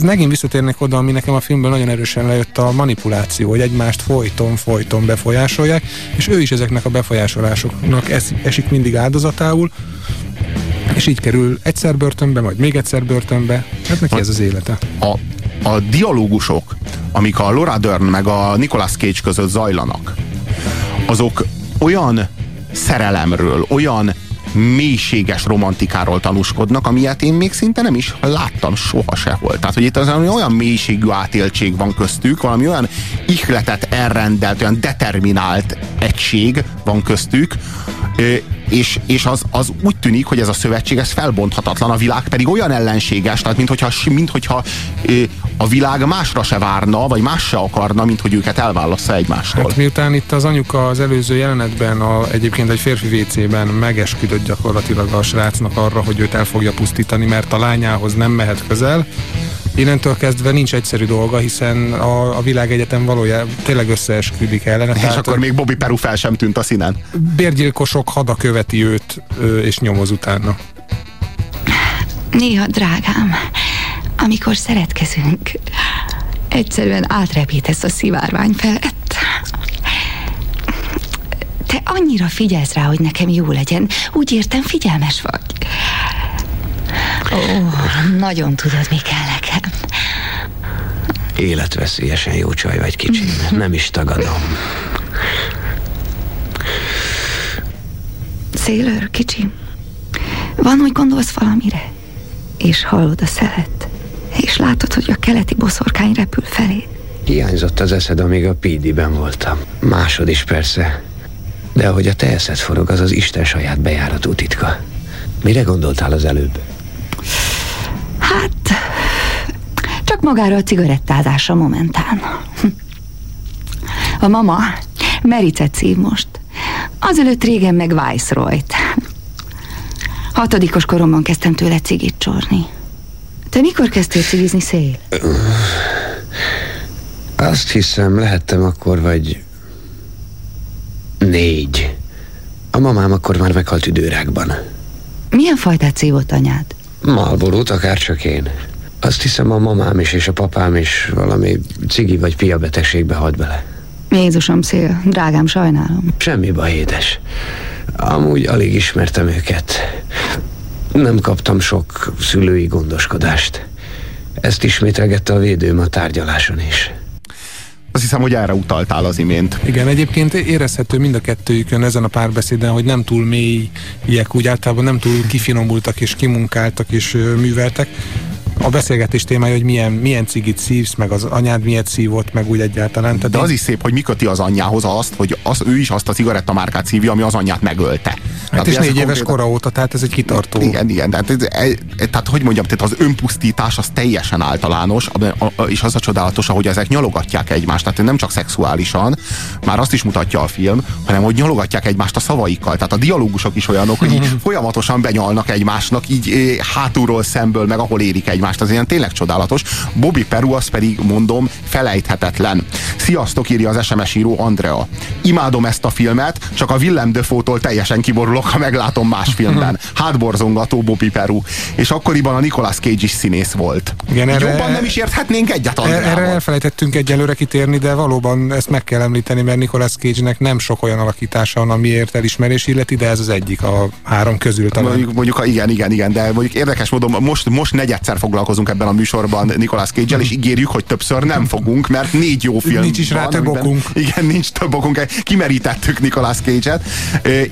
megint visszatérnék oda, ami nekem a filmben nagyon erősen lejött a manipuláció, hogy egymást folyton, folyton befolyásolják, és ő is ezeknek a befolyásolásoknak es, esik mindig áldozatául, és így kerül egyszer börtönbe, majd még egyszer börtönbe. Hát neki ez az élete. A, a dialógusok, amik a Laura Dern meg a Nicolas Cage között zajlanak, azok olyan szerelemről, olyan mélységes romantikáról tanúskodnak, amilyet én még szinte nem is láttam soha sehol. Tehát, hogy itt az olyan mélységű átéltség van köztük, valami olyan ihletet elrendelt, olyan determinált egység van köztük, és, és az, az úgy tűnik, hogy ez a szövetség ez felbonthatatlan, a világ pedig olyan ellenséges, tehát minthogyha, minthogyha ö, a világ másra se várna, vagy más se akarna, mint hogy őket elválassza egymástól. Hát miután itt az anyuka az előző jelenetben a, egyébként egy férfi WC-ben megesküdött gyakorlatilag a srácnak arra, hogy őt el fogja pusztítani, mert a lányához nem mehet közel. Innentől kezdve nincs egyszerű dolga, hiszen a, a világegyetem valójában tényleg összeesküdik ellene. És akkor még Bobby Peru fel sem tűnt a színen. Bérgyilkosok hada követi őt, és nyomoz utána. Néha, drágám, amikor szeretkezünk, egyszerűen átrepítesz a szivárvány felett. Te annyira figyelsz rá, hogy nekem jó legyen. Úgy értem, figyelmes vagy. Ó, nagyon tudod, mi kell. Életveszélyesen jó csaj vagy kicsim. [LAUGHS] Nem is tagadom. Szélőr, kicsi, van, hogy gondolsz valamire, és hallod a szelet, és látod, hogy a keleti boszorkány repül felé. Hiányzott az eszed, amíg a PD-ben voltam. Másod is persze. De ahogy a te eszed forog, az az Isten saját bejáratú titka. Mire gondoltál az előbb? Hát, csak magára a cigarettázásra momentán. A mama Mericet szív most. Azelőtt régen meg Viceroy-t. Hatodikos koromban kezdtem tőle cigit csorni. Te mikor kezdtél cigizni szél? Azt hiszem, lehettem akkor vagy négy. A mamám akkor már meghalt üdőrákban. Milyen fajtát szívott anyád? Malborút, akár csak én. Azt hiszem a mamám is és a papám is valami cigi vagy pia betegségbe halt bele. Jézusom szél, drágám, sajnálom. Semmi baj, édes. Amúgy alig ismertem őket. Nem kaptam sok szülői gondoskodást. Ezt ismételgette a védőm a tárgyaláson is. Azt hiszem, hogy erre utaltál az imént. Igen, egyébként érezhető mind a kettőjükön ezen a párbeszéden, hogy nem túl mélyek, úgy általában nem túl kifinomultak és kimunkáltak és műveltek. A beszélgetés témája, hogy milyen, milyen cigit szívsz, meg az anyád miért szívott, meg úgy egyáltalán. Tehát De az is szép, hogy mi köti az anyjához azt, hogy az, ő is azt a cigarettamárkát szívja, ami az anyját megölte. Hát és négy éves konkrétan- kora óta, tehát ez egy kitartó. Igen, igen. Tehát, ez- e- e- tehát hogy mondjam, tehát az önpusztítás az teljesen általános, a- a- és az a csodálatos, hogy ezek nyalogatják egymást. Tehát nem csak szexuálisan, már azt is mutatja a film, hanem hogy nyalogatják egymást a szavaikkal. Tehát a dialógusok is olyanok, hogy [LAUGHS] folyamatosan benyalnak egymásnak, így eh, hátulról szemből, meg ahol érik egymást. Az ilyen tényleg csodálatos. Bobby Peru az pedig, mondom, felejthetetlen. Sziasztok, írja az SMS író Andrea. Imádom ezt a filmet, csak a Willem Dafoe-tól teljesen kiborulok, ha meglátom más filmben. [LAUGHS] Hátborzongató Bobby Peru. És akkoriban a Nicolas Cage is színész volt. Igen, erre- Jobban nem is érthetnénk egyet Erre Andreával. elfelejtettünk egyelőre kitérni, de valóban ezt meg kell említeni, mert Nicolas Cage-nek nem sok olyan alakítása van, amiért elismerés illeti, de ez az egyik a három közül talán. Mondjuk, mondjuk igen, igen, igen, de mondjuk érdekes módon most, most negyedszer foglalkozunk ebben a műsorban Nicolas cage és ígérjük, hogy többször nem fogunk, mert négy jó film Nincs is rá van, több amiben- okunk. Igen, nincs több okunk. Kimerítettük Nicolas Cage-et,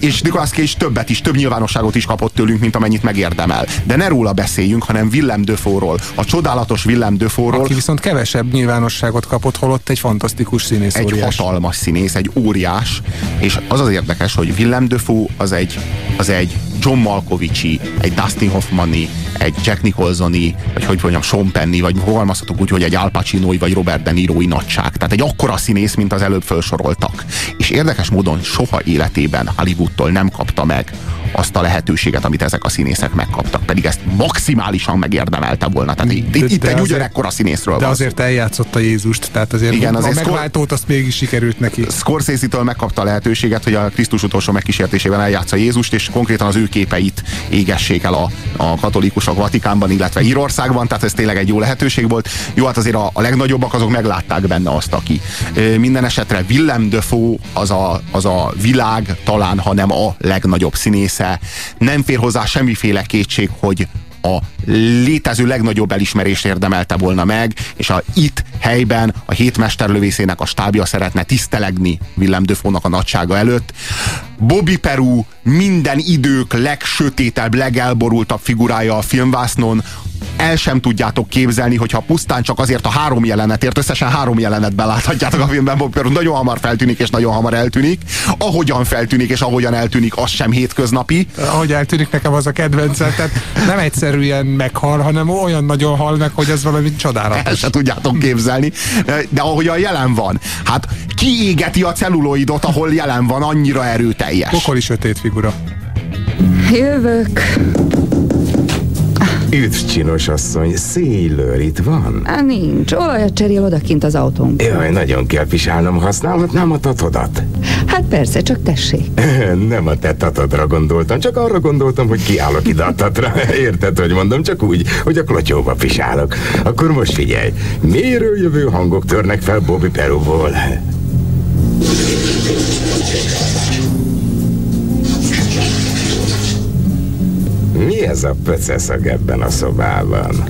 és Nicolas Cage többet is, több nyilvánosságot is kapott tőlünk, mint amennyit megérdemel. De ne róla beszéljünk, hanem Willem Dafoe-ról. A csodálatos Willem Dafoe-ról. Aki viszont kevesebb nyilvánosságot kapott, holott egy fantasztikus színész egy óriás. hatalmas színész, egy óriás, és az az érdekes, hogy Willem Dafoe az egy, az egy John Malkovicsi, egy Dustin Hoffmani, egy Jack Nicholsoni, vagy hogy mondjam, Sean Penny, vagy fogalmazhatok úgy, hogy egy Al Pacinoi, vagy Robert De Niro nagyság. Tehát egy akkora színész, mint az előbb felsoroltak. És érdekes módon soha életében Hollywoodtól nem kapta meg azt a lehetőséget, amit ezek a színészek megkaptak. Pedig ezt maximálisan megérdemelte volna. Tehát itt, itt, itt de egy azért- ugyanekkora színészről De van azért eljátszotta Jézust, tehát azért, Igen, azért a megváltót azt mégis sikerült neki. Scorsese-től megkapta a lehetőséget, hogy a Krisztus utolsó megkísértésében eljátsza Jézust, és konkrétan az ő képeit égessék el a, a katolikusok Vatikánban, illetve Írországban, tehát ez tényleg egy jó lehetőség volt. Jó, hát azért a, a legnagyobbak azok meglátták benne azt, aki. Minden esetre Willem Dafoe az a, az a világ talán, hanem a legnagyobb színésze. Nem fér hozzá semmiféle kétség, hogy a létező legnagyobb elismerést érdemelte volna meg, és a itt helyben a hétmesterlövészének a stábja szeretne tisztelegni Willem Dafoe-nak a nagysága előtt. Bobby Peru minden idők legsötétebb, legelborultabb figurája a filmvásznon, el sem tudjátok képzelni, hogyha pusztán csak azért a három jelenetért, összesen három jelenetben láthatjátok a filmben, Peru nagyon hamar feltűnik és nagyon hamar eltűnik. Ahogyan feltűnik és ahogyan eltűnik, az sem hétköznapi. Ahogy eltűnik nekem az a kedvencem, tehát nem egyszerűen meghal, hanem olyan nagyon hal meg, hogy ez valami El csodálatos. se tudjátok képzelni. De ahogyan jelen van, hát kiégeti a celluloidot, ahol jelen van, annyira erőteljes. Pokoli sötét figura. Jövök. Üdv, csinos asszony, szélőr itt van? Á, nincs. Olajat cserél odakint az autón. Jaj, nagyon kell pisálnom, használhatnám a tatodat? Hát persze, csak tessék. [LAUGHS] Nem a te tatodra gondoltam, csak arra gondoltam, hogy kiállok ide a tatra. [LAUGHS] Érted, hogy mondom, csak úgy, hogy a klotyóba pisálok. Akkor most figyelj, miről jövő hangok törnek fel Bobby Peruból? Mi ez a pöceszag ebben a szobában?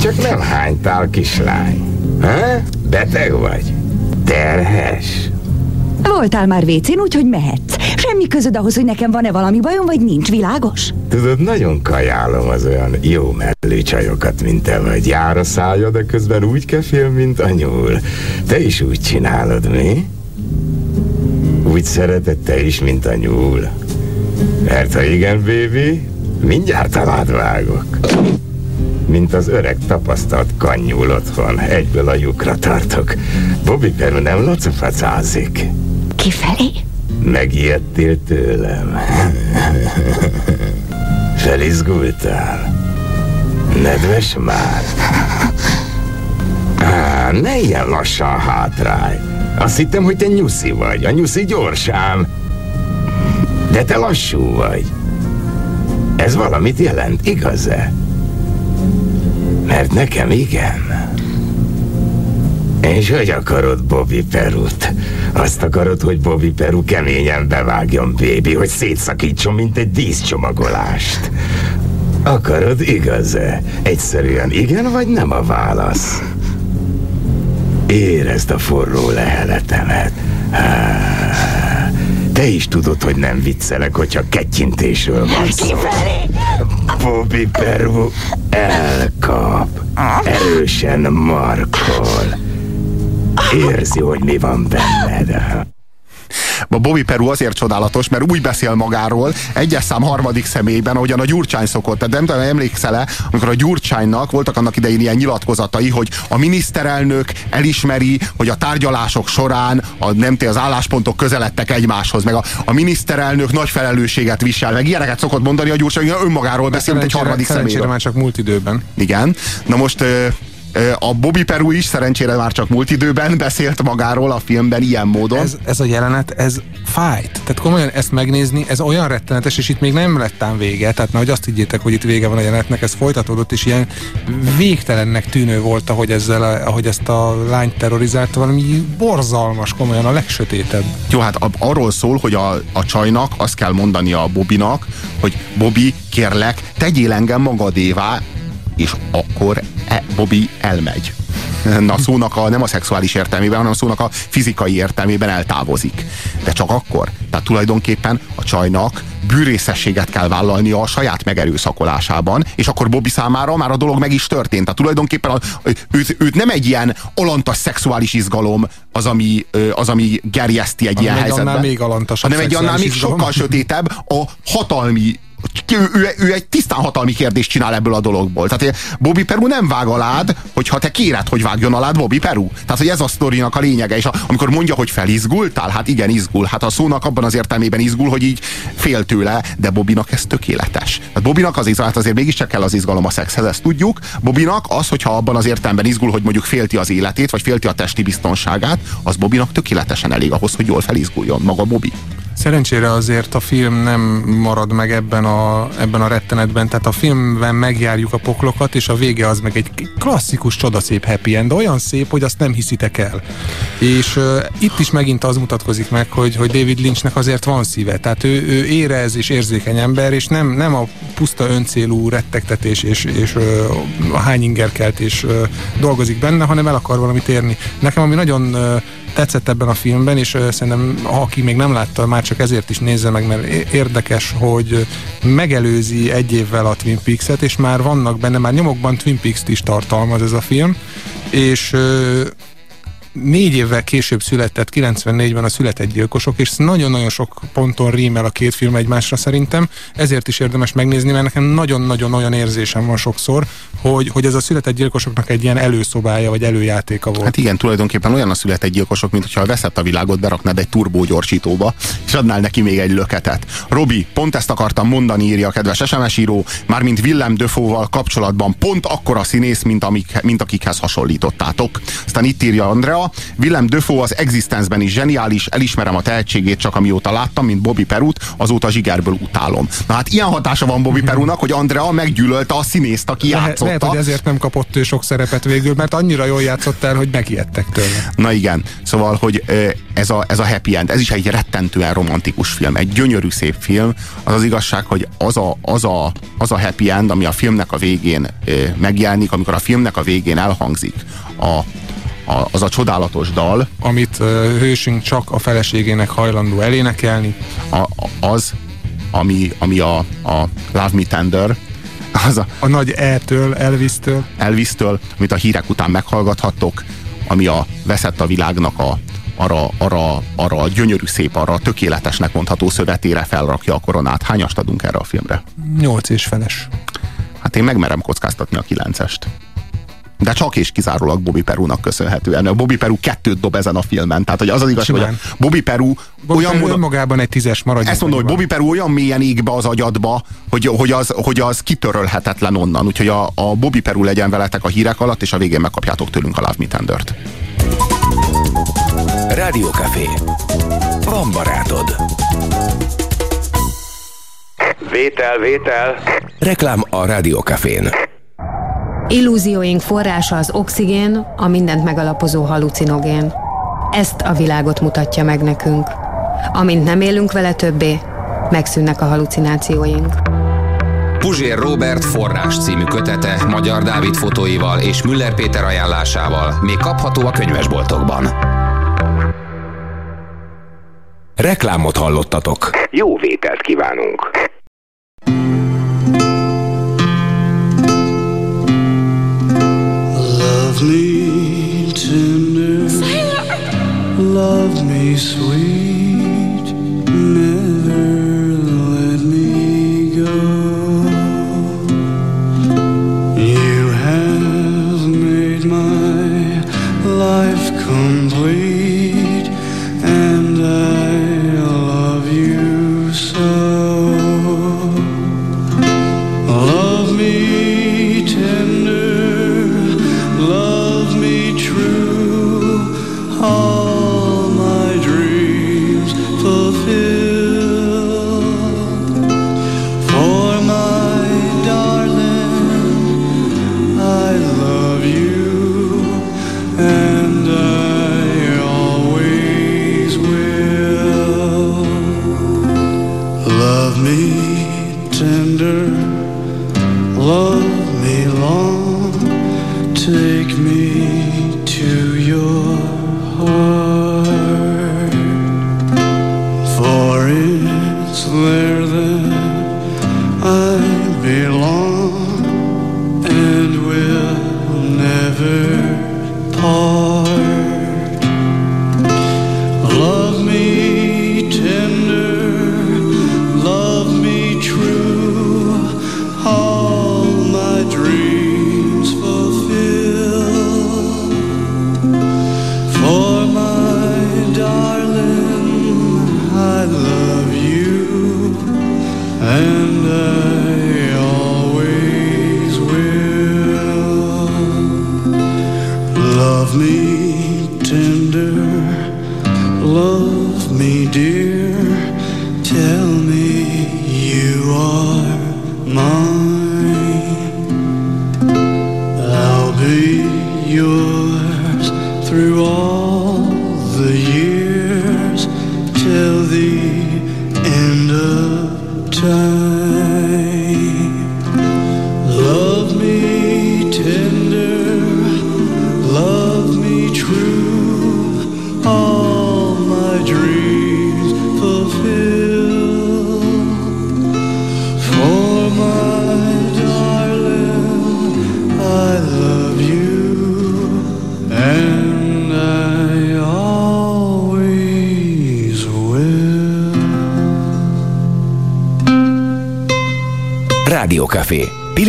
Csak nem hánytál, kislány. Ha? Beteg vagy? Terhes? Voltál már vécén, úgyhogy mehetsz. Semmi közöd ahhoz, hogy nekem van-e valami bajom, vagy nincs, világos? Tudod, nagyon kajálom az olyan jó mellő csajokat, mint te vagy. Jár a szája, de közben úgy kefél, mint a nyúl. Te is úgy csinálod, mi? Úgy szereted te is, mint a nyúl. Mert ha igen, baby, mindjárt alád vágok. Mint az öreg tapasztalt kanyúl otthon, egyből a lyukra tartok. Bobby Peru nem locofacázik. Kifelé? Megijedtél tőlem. Felizgultál. Nedves már. Á, ne ilyen lassan hátrálj. Azt hittem, hogy te nyuszi vagy. A nyuszi gyorsám. De te lassú vagy. Ez valamit jelent, igaz-e? Mert nekem igen. És hogy akarod Bobby Perut? Azt akarod, hogy Bobby Peru keményen bevágjon, baby, hogy szétszakítson, mint egy díszcsomagolást. Akarod, igaz-e? Egyszerűen igen vagy nem a válasz? Érezd a forró leheletemet. Há, te is tudod, hogy nem viccelek, hogyha kettyintésről van szó. Kifelé! Bobby Peru elkap. Erősen markol. Érzi, hogy mi van benned. A Bobby Peru azért csodálatos, mert úgy beszél magáról, egyes szám harmadik személyben, ahogyan a Gyurcsány szokott. Tehát nem tudom, emlékszel-e, amikor a Gyurcsánynak voltak annak idején ilyen nyilatkozatai, hogy a miniszterelnök elismeri, hogy a tárgyalások során a, nem az álláspontok közeledtek egymáshoz, meg a, a miniszterelnök nagy felelősséget visel, meg ilyeneket szokott mondani a Gyurcsány, önmagáról beszél, mint egy harmadik személyről. már csak múlt időben. Igen. Na most a Bobby Peru is szerencsére már csak múlt időben [LAUGHS] beszélt magáról a filmben ilyen módon. Ez, ez a jelenet, ez fájt. Tehát komolyan ezt megnézni, ez olyan rettenetes, és itt még nem lettán vége. Tehát nehogy azt higgyétek, hogy itt vége van a jelenetnek, ez folytatódott, és ilyen végtelennek tűnő volt, ahogy, ezzel, a, ahogy ezt a lányt terrorizálta, valami borzalmas, komolyan a legsötétebb. Jó, hát arról szól, hogy a, a csajnak azt kell mondani a Bobinak, hogy Bobby, kérlek, tegyél engem magadévá, és akkor e, Bobby elmegy. Na, szónak a, nem a szexuális értelmében, hanem a szónak a fizikai értelmében eltávozik. De csak akkor. Tehát tulajdonképpen a csajnak bűrészességet kell vállalnia a saját megerőszakolásában, és akkor Bobby számára már a dolog meg is történt. Tehát tulajdonképpen a, őt, őt nem egy ilyen alantas szexuális izgalom az, ami, az, ami gerjeszti egy Ami ilyen egy helyzetben. annál még alantasabb hanem egy annál még szexuális sokkal izgalom. sötétebb a hatalmi ő, ő, ő egy tisztán hatalmi kérdést csinál ebből a dologból. Tehát Bobby Peru nem vág alád, hogyha te kéred, hogy vágjon alád Bobby Peru. Tehát, hogy ez a sztorinak a lényege. És a, amikor mondja, hogy felizgultál, hát igen, izgul. Hát a szónak abban az értelmében izgul, hogy így fél tőle, de Bobinak ez tökéletes. Tehát Bobinak az izgalom, hát azért mégiscsak kell az izgalom a szexhez, ezt tudjuk. Bobinak az, hogyha abban az értelemben izgul, hogy mondjuk félti az életét, vagy félti a testi biztonságát, az Bobinak tökéletesen elég ahhoz, hogy jól felizguljon maga Bobby. Szerencsére azért a film nem marad meg ebben a, ebben a rettenetben, tehát a filmben megjárjuk a poklokat, és a vége az meg egy klasszikus csodaszép happy end, olyan szép, hogy azt nem hiszitek el. És uh, itt is megint az mutatkozik meg, hogy, hogy David Lynchnek azért van szíve, tehát ő, ő érez és érzékeny ember, és nem, nem a puszta öncélú rettegtetés és, és uh, a hányingerkeltés uh, dolgozik benne, hanem el akar valamit érni. Nekem ami nagyon uh, tetszett ebben a filmben, és szerintem aki még nem látta, már csak ezért is nézze meg, mert érdekes, hogy megelőzi egy évvel a Twin Peaks-et, és már vannak benne, már nyomokban Twin Peaks-t is tartalmaz ez a film, és négy évvel később született, 94-ben a Született Gyilkosok, és nagyon-nagyon sok ponton rímel a két film egymásra szerintem, ezért is érdemes megnézni, mert nekem nagyon-nagyon olyan érzésem van sokszor, hogy, hogy ez a Született Gyilkosoknak egy ilyen előszobája, vagy előjátéka volt. Hát igen, tulajdonképpen olyan a született gyilkosok, mint hogyha veszett a világot, beraknád egy turbógyorsítóba, és adnál neki még egy löketet. Robi, pont ezt akartam mondani, írja a kedves SMS író, mármint Willem Döfóval kapcsolatban pont akkora színész, mint, amik, mint akikhez hasonlítottátok. Aztán itt írja Andrea, Willem Döfó az Existence-ben is zseniális, elismerem a tehetségét csak amióta láttam, mint Bobby Perut, azóta zsigerből utálom. Na hát ilyen hatása van Bobby Perunak, hogy Andrea meggyűlölte a színészt, aki Lehet, játszotta. lehet, hogy ezért nem kapott ő sok szerepet végül, mert annyira jól játszott el, hogy megijedtek tőle. Na igen, szóval, hogy ez a, ez a happy end, ez is egy rettentően romantikus film, egy gyönyörű szép film. Az az igazság, hogy az a, az a, az a happy end, ami a filmnek a végén megjelenik, amikor a filmnek a végén elhangzik a, a, az a csodálatos dal. Amit uh, hősünk csak a feleségének hajlandó elénekelni. A, az, ami, ami a, a Love Me Tender, az a, a nagy E-től, Elvis-től. Elvis-től, amit a hírek után meghallgathattok, ami a veszett a világnak a, arra, arra, arra a gyönyörű szép, arra a tökéletesnek mondható szövetére felrakja a koronát. Hányast adunk erre a filmre? Nyolc és feles. Hát én megmerem kockáztatni a kilencest. De csak és kizárólag Bobby Perunak köszönhetően. A Bobby Peru kettőt dob ezen a filmen. Tehát hogy az az igazság, hogy a Bobby Peru Bobby olyan Peru módon... önmagában egy tízes maradjon. Ezt mondom, hogy Bobby Peru olyan mélyen ég be az agyadba, hogy, hogy, az, hogy az kitörölhetetlen onnan. Úgyhogy a, a Bobby Peru legyen veletek a hírek alatt, és a végén megkapjátok tőlünk a Love Me Tendert. Rádiókafé. Van barátod. Vétel, vétel. Reklám a Rádiókafén. Illúzióink forrása az oxigén, a mindent megalapozó halucinogén. Ezt a világot mutatja meg nekünk. Amint nem élünk vele többé, megszűnnek a halucinációink. Puzsér Robert forrás című kötete Magyar Dávid fotóival és Müller Péter ajánlásával még kapható a könyvesboltokban. Reklámot hallottatok. Jó vételt kívánunk! Love me sweet,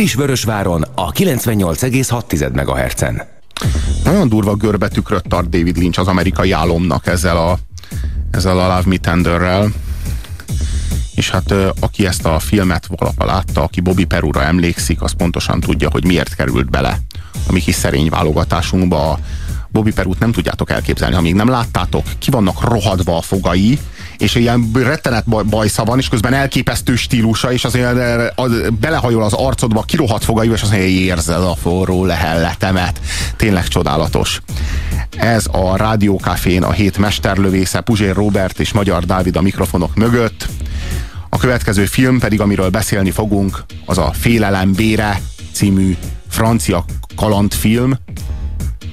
Pilisvörösváron a 98,6 MHz-en. Nagyon durva görbe tükröt tart David Lynch az amerikai álomnak ezzel a, ezzel a Love Me Tenderrel. És hát aki ezt a filmet valapa látta, aki Bobby Perura emlékszik, az pontosan tudja, hogy miért került bele a mi kis szerény válogatásunkba. Bobby Perút nem tudjátok elképzelni, ha még nem láttátok, ki vannak rohadva a fogai, és ilyen rettenet bajsza van, és közben elképesztő stílusa, és azért az, belehajol az arcodba, kirohadt fogai, és azt mondja, hogy érzed a forró lehelletemet. Tényleg csodálatos. Ez a Rádiókafén a hét mesterlövésze, Puzsér Robert és Magyar Dávid a mikrofonok mögött. A következő film pedig, amiről beszélni fogunk, az a Félelem Bére című francia kalandfilm,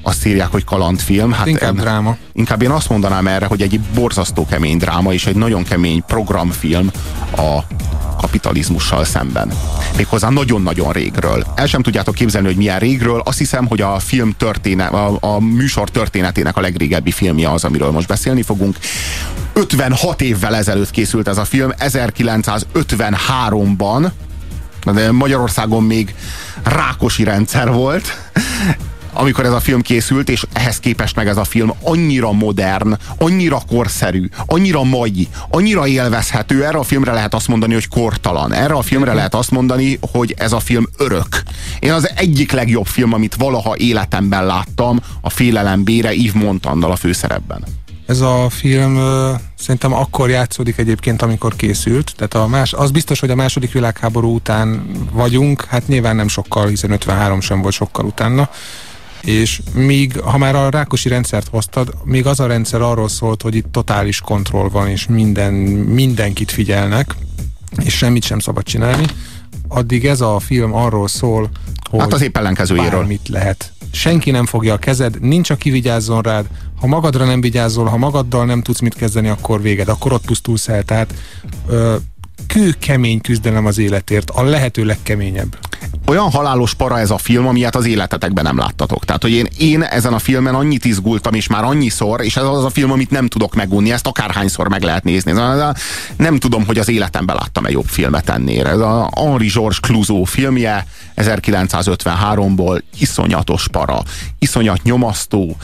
azt írják, hogy kalandfilm. Hát inkább dráma. Inkább én azt mondanám erre, hogy egy borzasztó kemény dráma és egy nagyon kemény programfilm a kapitalizmussal szemben. Méghozzá nagyon-nagyon régről. El sem tudjátok képzelni, hogy milyen régről. Azt hiszem, hogy a film történet, a, a műsor történetének a legrégebbi filmje az, amiről most beszélni fogunk. 56 évvel ezelőtt készült ez a film, 1953-ban, de Magyarországon még rákosi rendszer volt, amikor ez a film készült, és ehhez képest meg ez a film annyira modern, annyira korszerű, annyira mai, annyira élvezhető, erre a filmre lehet azt mondani, hogy kortalan. Erre a filmre lehet azt mondani, hogy ez a film örök. Én az egyik legjobb film, amit valaha életemben láttam, a Félelem bére Yves Montandal a főszerepben. Ez a film szerintem akkor játszódik egyébként, amikor készült. Tehát a más, az biztos, hogy a második világháború után vagyunk, hát nyilván nem sokkal, hiszen 53 sem volt sokkal utána. És míg, ha már a Rákosi rendszert hoztad, még az a rendszer arról szólt, hogy itt totális kontroll van, és minden, mindenkit figyelnek, és semmit sem szabad csinálni addig ez a film arról szól, hogy Hát az épp ellenkezőjéről. bármit lehet. Senki nem fogja a kezed, nincs, aki vigyázzon rád. Ha magadra nem vigyázol, ha magaddal nem tudsz mit kezdeni, akkor véged, akkor ott pusztulsz el. Tehát ö, kőkemény küzdelem az életért, a lehető legkeményebb. olyan halálos para ez a film, amilyet az életetekben nem láttatok. Tehát, hogy én, én ezen a filmen annyit izgultam, és már annyiszor, és ez az a film, amit nem tudok megunni, ezt akárhányszor meg lehet nézni. Nem tudom, hogy az életemben láttam-e jobb filmet ennél. Ez a Henri Georges Clouseau filmje 1953-ból, iszonyatos para, iszonyat nyomasztó,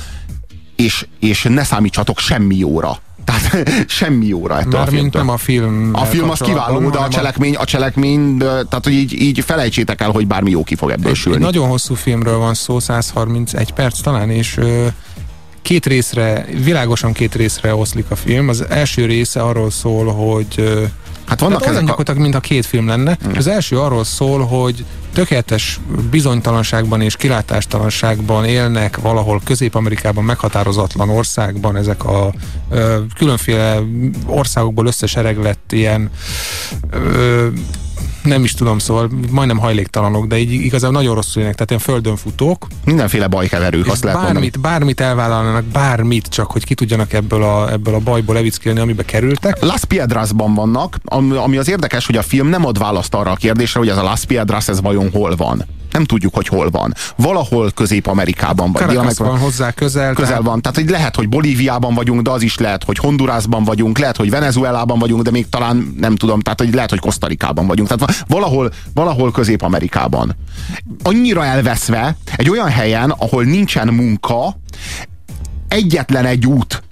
és, és ne számítsatok semmi jóra. Tehát [LAUGHS] semmi jóra ettől a Mármint filmtől. nem a film. A film az kiváló, de a cselekmény, a cselekmény, de, tehát hogy így, így felejtsétek el, hogy bármi jó ki fog ebből Egy sülni. nagyon hosszú filmről van szó, 131 perc talán, és ö, két részre, világosan két részre oszlik a film. Az első része arról szól, hogy ö, Hát vannak ezek a- gyakorlatilag, mintha két film lenne. Az első arról szól, hogy tökéletes bizonytalanságban és kilátástalanságban élnek valahol Közép-Amerikában meghatározatlan országban ezek a ö, különféle országokból összesereglett ilyen ö, nem is tudom, szóval majdnem hajléktalanok, de így igazából nagyon rosszul élnek, tehát ilyen földön futók. Mindenféle bajkeverők, azt lehet bármit, mondani. bármit elvállalnának, bármit, csak hogy ki tudjanak ebből a, ebből a bajból levickélni, amibe kerültek. Las Piedrasban vannak, ami, ami az érdekes, hogy a film nem ad választ arra a kérdésre, hogy ez a Las Piedras, ez vajon hol van. Nem tudjuk, hogy hol van. Valahol Közép-Amerikában vagy. Caracas van hozzá közel. közel tehát- van. Tehát, hogy lehet, hogy Bolíviában vagyunk, de az is lehet, hogy Hondurasban vagyunk, lehet, hogy Venezuelában vagyunk, de még talán nem tudom, tehát, hogy lehet, hogy Kosztarikában vagyunk. Tehát va- valahol, valahol Közép-Amerikában. Annyira elveszve, egy olyan helyen, ahol nincsen munka, egyetlen egy út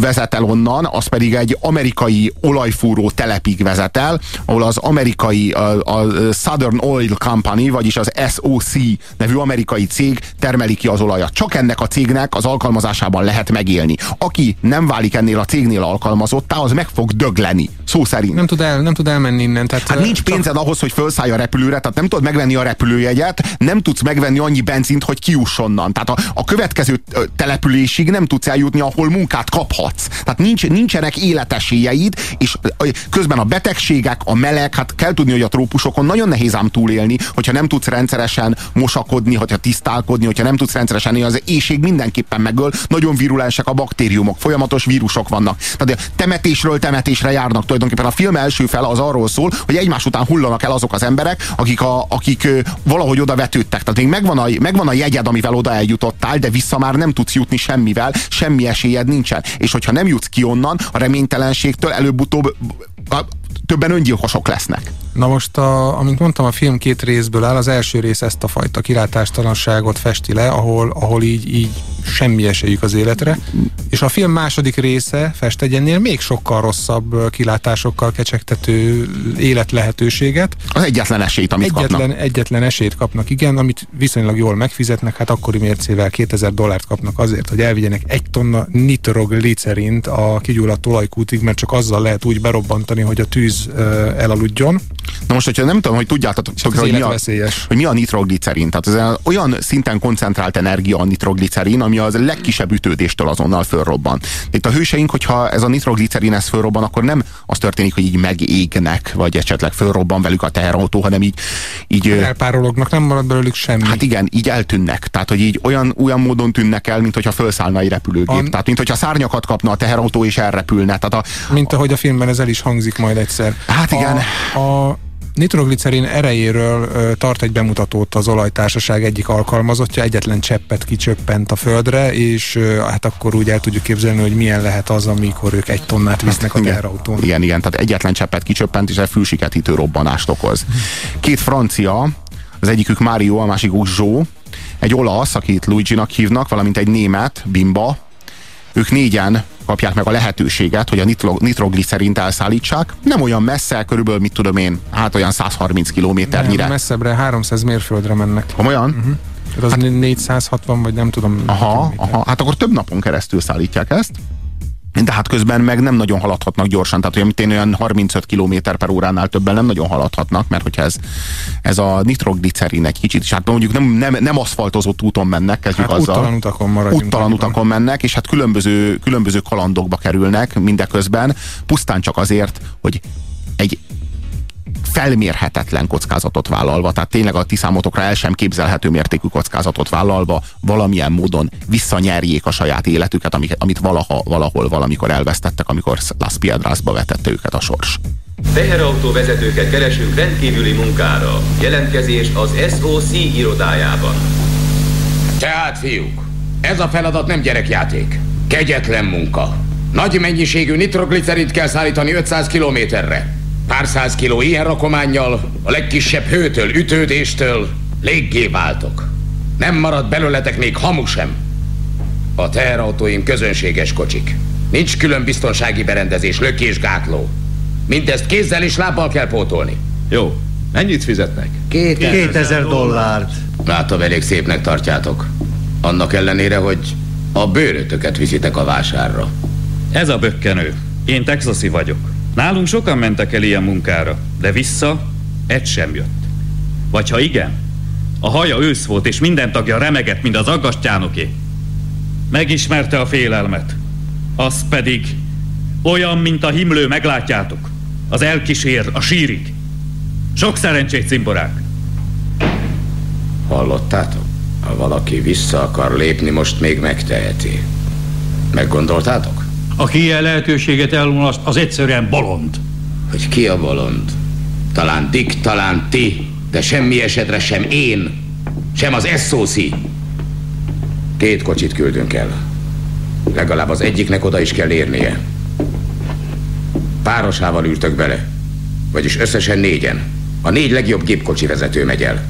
vezet el onnan, az pedig egy amerikai olajfúró telepig vezet el, ahol az amerikai, a, a Southern Oil Company, vagyis az SOC nevű amerikai cég termeli ki az olajat. Csak ennek a cégnek az alkalmazásában lehet megélni. Aki nem válik ennél a cégnél alkalmazottá, az meg fog dögleni. Szó szerint. Nem tud, el, nem tud elmenni innen. Tehát, Hát nincs pénzed ahhoz, hogy felszállj a repülőre, tehát nem tudod megvenni a repülőjegyet, nem tudsz megvenni annyi benzint, hogy kiuss onnan. Tehát a, a következő településig nem tudsz eljutni, ahol munkát kaphatsz. Tehát nincs, nincsenek életesélyeid, és közben a betegségek, a meleg, hát kell tudni, hogy a trópusokon nagyon nehéz ám túlélni, hogyha nem tudsz rendszeresen mosakodni, hogyha tisztálkodni, hogyha nem tudsz rendszeresen élni, az éjség mindenképpen megöl, nagyon virulensek a baktériumok, folyamatos vírusok vannak. Tehát a temetésről temetésre járnak tulajdonképpen. A film első fele az arról szól, hogy egymás után hullanak el azok az emberek, akik, a, akik valahogy oda vetődtek. Tehát még megvan a, megvan a jegyed, amivel oda eljutottál, de vissza már nem tudsz jutni semmivel, semmi esélyed nincsen. És hogyha nem jutsz ki onnan, a reménytelenségtől előbb-utóbb többen öngyilkosok lesznek. Na most, a, amint mondtam, a film két részből áll. Az első rész ezt a fajta kilátástalanságot festi le, ahol, ahol így, így semmi esélyük az életre. És a film második része fest egy ennél még sokkal rosszabb kilátásokkal kecsegtető életlehetőséget. Az egyetlen esélyt, amit egyetlen, kapnak. Egyetlen esélyt kapnak, igen, amit viszonylag jól megfizetnek, hát akkori mércével 2000 dollárt kapnak azért, hogy elvigyenek egy tonna nitroglicerint a kigyulladt olajkútig, mert csak azzal lehet úgy berobbantani, hogy a tűz elaludjon. Na most, hogyha nem tudom, hogy tudjátok, hogy mi, a, hogy mi a nitroglicerin. Tehát ez olyan szinten koncentrált energia a nitroglicerin, ami az legkisebb ütődéstől azonnal fölrobban. Itt a hőseink, hogyha ez a nitroglicerin ez fölrobban, akkor nem az történik, hogy így megégnek, vagy esetleg fölrobban velük a teherautó, hanem így, így Elpárolognak, nem marad belőlük semmi. Hát igen, így eltűnnek. Tehát, hogy így olyan, olyan módon tűnnek el, mint hogyha felszállna egy repülőgép. A- Tehát, mint hogyha szárnyakat kapna a teherautó és elrepülne. Tehát a, Mint ahogy a filmben ez el is hangzik majd egyszer. Hát igen. A, a nitroglicerin erejéről tart egy bemutatót az olajtársaság egyik alkalmazottja, egyetlen cseppet kicsöppent a földre, és hát akkor úgy el tudjuk képzelni, hogy milyen lehet az, amikor ők egy tonnát visznek a teherautón. igen, igen, tehát egyetlen cseppet kicsöppent, és egy fülsiketítő robbanást okoz. Két francia, az egyikük Mário, a másikuk Zsó, egy olasz, akit Luigi-nak hívnak, valamint egy német, Bimba, ők négyen kapják meg a lehetőséget, hogy a nitro, nitroglicerint elszállítsák. Nem olyan messze, körülbelül, mit tudom én, hát olyan 130 kilométernyire. Nem, messzebbre, 300 mérföldre mennek. Komolyan? Uh-huh. Az hát, 460, vagy nem tudom. Aha, aha, hát akkor több napon keresztül szállítják ezt. De hát közben meg nem nagyon haladhatnak gyorsan, tehát olyan, mint én olyan 35 km per óránál többen nem nagyon haladhatnak, mert hogyha ez, ez a nitroglicerin egy kicsit, és hát mondjuk nem, nem, nem aszfaltozott úton mennek, kezdjük Hát azzal. úttalan utakon maradjunk. Úttalan utakon mennek, és hát különböző, különböző kalandokba kerülnek mindeközben, pusztán csak azért, hogy egy felmérhetetlen kockázatot vállalva, tehát tényleg a ti számotokra el sem képzelhető mértékű kockázatot vállalva valamilyen módon visszanyerjék a saját életüket, amit, amit valaha, valahol, valamikor elvesztettek, amikor Las Piedrasba vetette őket a sors. Teherautó vezetőket keresünk rendkívüli munkára. Jelentkezés az SOC irodájában. Tehát, fiúk, ez a feladat nem gyerekjáték. Kegyetlen munka. Nagy mennyiségű nitroglicerint kell szállítani 500 kilométerre. Pár száz kiló ilyen rakományjal, a legkisebb hőtől, ütődéstől léggé váltok. Nem marad belőletek még hamu sem. A teherautóim közönséges kocsik. Nincs külön biztonsági berendezés, lökésgátló. Mindezt kézzel és lábbal kell pótolni. Jó. Mennyit fizetnek? 2000 dollárt. Látom, elég szépnek tartjátok. Annak ellenére, hogy a bőrötöket viszitek a vásárra. Ez a bökkenő. Én texasi vagyok. Nálunk sokan mentek el ilyen munkára, de vissza egy sem jött. Vagy ha igen, a haja ősz volt, és minden tagja remegett, mint az aggastyánoké. Megismerte a félelmet. Az pedig olyan, mint a himlő, meglátjátok. Az elkísér a sírig. Sok szerencsét, cimborák! Hallottátok? Ha valaki vissza akar lépni, most még megteheti. Meggondoltátok? Aki ilyen lehetőséget elmulaszt, az egyszerűen bolond. Hogy ki a bolond? Talán Dick, talán ti, de semmi esetre sem én, sem az SOC. Két kocsit küldünk el. Legalább az egyiknek oda is kell érnie. Párosával ültök bele. Vagyis összesen négyen. A négy legjobb gépkocsi vezető megy el.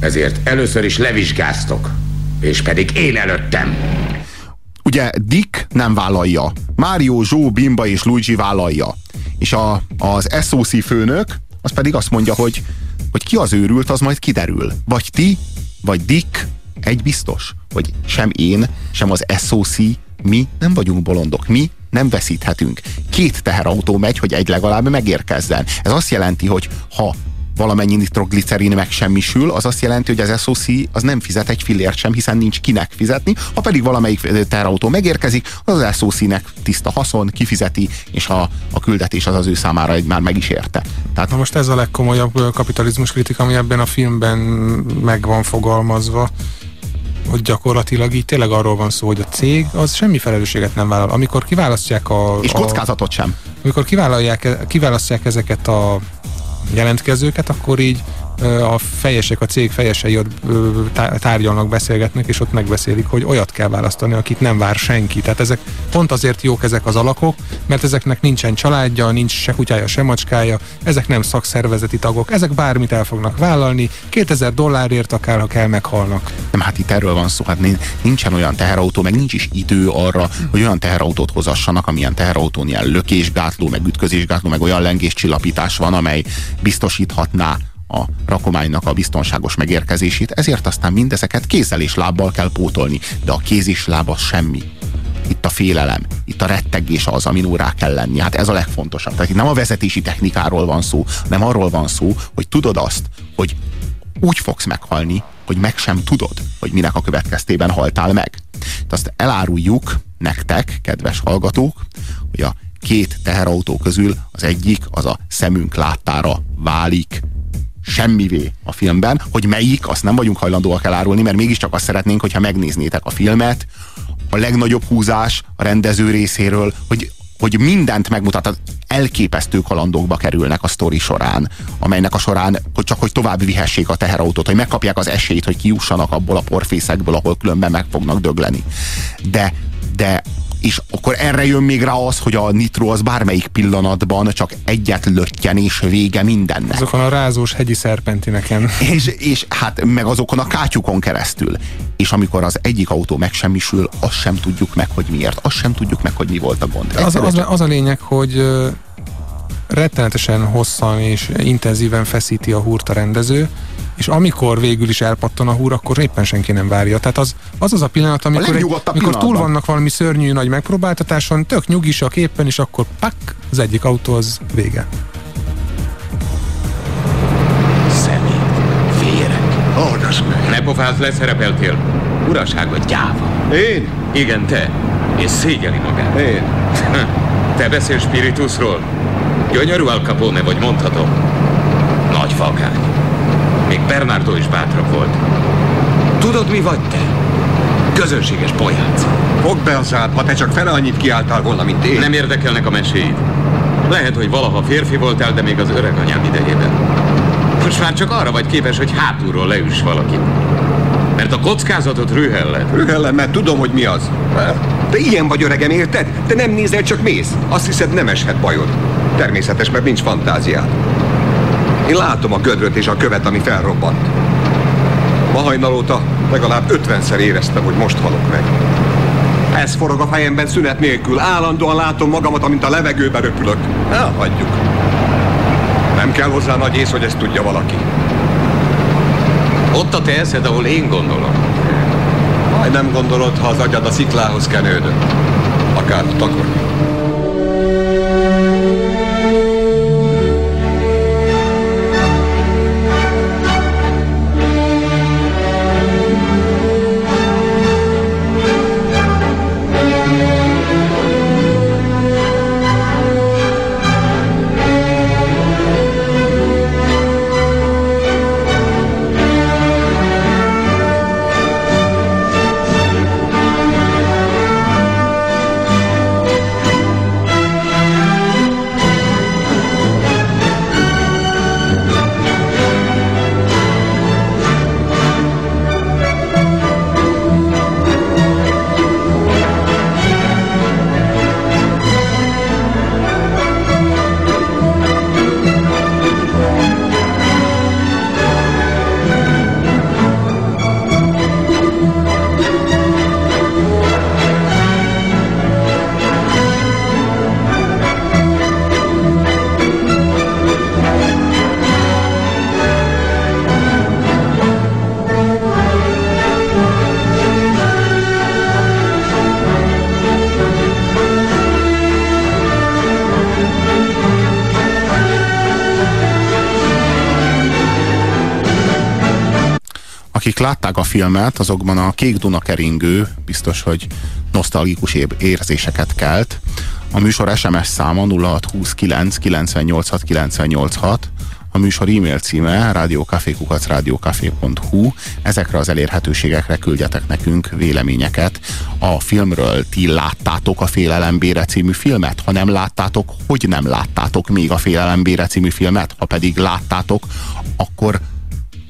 Ezért először is levizsgáztok. És pedig én előttem. Ugye Dick nem vállalja. Mário, Joe, Bimba és Luigi vállalja. És a, az SOC főnök az pedig azt mondja, hogy, hogy ki az őrült, az majd kiderül. Vagy ti, vagy Dick, egy biztos, hogy sem én, sem az SOC, mi nem vagyunk bolondok. Mi nem veszíthetünk. Két teherautó megy, hogy egy legalább megérkezzen. Ez azt jelenti, hogy ha valamennyi nitroglicerin megsemmisül, az azt jelenti, hogy az SOC az nem fizet egy fillért sem, hiszen nincs kinek fizetni. Ha pedig valamelyik teherautó megérkezik, az az SOC-nek tiszta haszon, kifizeti, és a, a küldetés az az ő számára egy már meg is érte. Tehát Na most ez a legkomolyabb kapitalizmus kritika, ami ebben a filmben meg van fogalmazva hogy gyakorlatilag így tényleg arról van szó, hogy a cég az semmi felelősséget nem vállal. Amikor kiválasztják a... És kockázatot a, sem. Amikor kiválasztják ezeket a jelentkezőket, akkor így a fejesek, a cég fejesei ott tárgyalnak, beszélgetnek, és ott megbeszélik, hogy olyat kell választani, akit nem vár senki. Tehát ezek pont azért jók ezek az alakok, mert ezeknek nincsen családja, nincs se kutyája, se macskája, ezek nem szakszervezeti tagok, ezek bármit el fognak vállalni, 2000 dollárért akár, ha kell, meghalnak. Nem, hát itt erről van szó, hát nincsen olyan teherautó, meg nincs is idő arra, hogy olyan teherautót hozassanak, amilyen teherautón ilyen lökésgátló, meg ütközésgátló, meg olyan lengéscsillapítás van, amely biztosíthatná a rakománynak a biztonságos megérkezését, ezért aztán mindezeket kézzel és lábbal kell pótolni, de a kéz és láb az semmi. Itt a félelem, itt a rettegés az, amin rá kell lenni. Hát ez a legfontosabb. Tehát itt nem a vezetési technikáról van szó, nem arról van szó, hogy tudod azt, hogy úgy fogsz meghalni, hogy meg sem tudod, hogy minek a következtében haltál meg. Tehát azt eláruljuk nektek, kedves hallgatók, hogy a két teherautó közül az egyik az a szemünk láttára válik semmivé a filmben, hogy melyik, azt nem vagyunk hajlandóak elárulni, mert mégiscsak azt szeretnénk, hogyha megnéznétek a filmet, a legnagyobb húzás a rendező részéről, hogy hogy mindent megmutat, elképesztő kalandokba kerülnek a sztori során, amelynek a során, hogy csak hogy tovább vihessék a teherautót, hogy megkapják az esélyt, hogy kiussanak abból a porfészekből, ahol különben meg fognak dögleni. De, de és akkor erre jön még rá az, hogy a nitro az bármelyik pillanatban csak egyet löttyen, és vége mindennek. Azokon a rázós hegyi szerpentineken. És, és hát meg azokon a kátyukon keresztül. És amikor az egyik autó megsemmisül, azt sem tudjuk meg, hogy miért. Azt sem tudjuk meg, hogy mi volt a gond. Az, az, az a lényeg, hogy rettenetesen hosszan és intenzíven feszíti a húrt a rendező, és amikor végül is elpattan a húr, akkor éppen senki nem várja. Tehát az az, az a pillanat, amikor, a egy, amikor túl vannak valami szörnyű nagy megpróbáltatáson, tök nyugisak éppen, és akkor pak, az egyik autó az vége. Szemét, vérek, ordas meg. Ne pofázz, leszerepeltél. Uraságot gyáva. Én? Igen, te. És szégyeli magát. Én? [LAUGHS] Te beszél spiritusról? Gyönyörű Al Capone vagy, mondhatom. fakány. Még Bernardo is bátrabb volt. Tudod, mi vagy te? Közönséges polyánc. Fogd be a szád, ha te csak fele annyit kiálltál volna, mint én. Nem érdekelnek a meséid. Lehet, hogy valaha férfi voltál, de még az öreg anyám idejében. Most már csak arra vagy képes, hogy hátulról leüss valakit. Mert a kockázatot rühelled. Rühellem, mert tudom, hogy mi az. Te ilyen vagy öregem, érted? Te nem nézel, csak mész. Azt hiszed, nem eshet bajod. Természetes, mert nincs fantáziád. Én látom a gödröt és a követ, ami felrobbant. Ma hajnal óta legalább ötvenszer éreztem, hogy most halok meg. Ez forog a fejemben szünet nélkül. Állandóan látom magamat, amint a levegőbe röpülök. Elhagyjuk. Nem kell hozzá nagy ész, hogy ezt tudja valaki. Ott a te eszed, ahol én gondolom. Majd nem gondolod, ha az agyad a sziklához kenődött. Akár takarni. Akik látták a filmet, azokban a Kék Duna keringő biztos, hogy nosztalgikus érzéseket kelt. A műsor SMS száma 0629 986 986, a műsor e-mail címe rádiókafékukacrádiókafé.hu Ezekre az elérhetőségekre küldjetek nekünk véleményeket. A filmről ti láttátok a Félelembére című filmet? Ha nem láttátok, hogy nem láttátok még a Félelembére című filmet? Ha pedig láttátok, akkor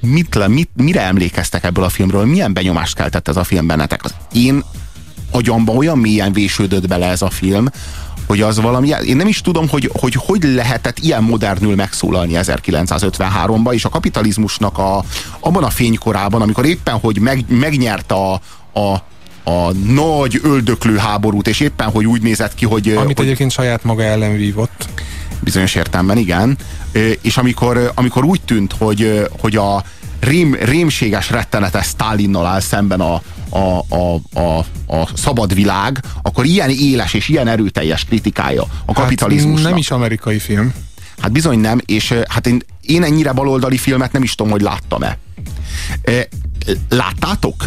mit, mit, mire emlékeztek ebből a filmről? Milyen benyomást keltett ez a film bennetek? Az én agyamba olyan mélyen vésődött bele ez a film, hogy az valami, én nem is tudom, hogy hogy, hogy lehetett ilyen modernül megszólalni 1953-ban, és a kapitalizmusnak a, abban a fénykorában, amikor éppen, hogy meg, megnyert a, a, a nagy öldöklő háborút, és éppen, hogy úgy nézett ki, hogy... Amit hogy, egyébként saját maga ellen vívott. Bizonyos értelemben, igen. És amikor, amikor úgy tűnt, hogy, hogy a rém, rémséges, rettenetes Stalinnal áll szemben a, a, a, a, a szabad világ, akkor ilyen éles és ilyen erőteljes kritikája a kapitalizmusnak. Hát nem is amerikai film. Hát bizony nem, és hát én, én ennyire baloldali filmet nem is tudom, hogy láttam-e. Láttátok?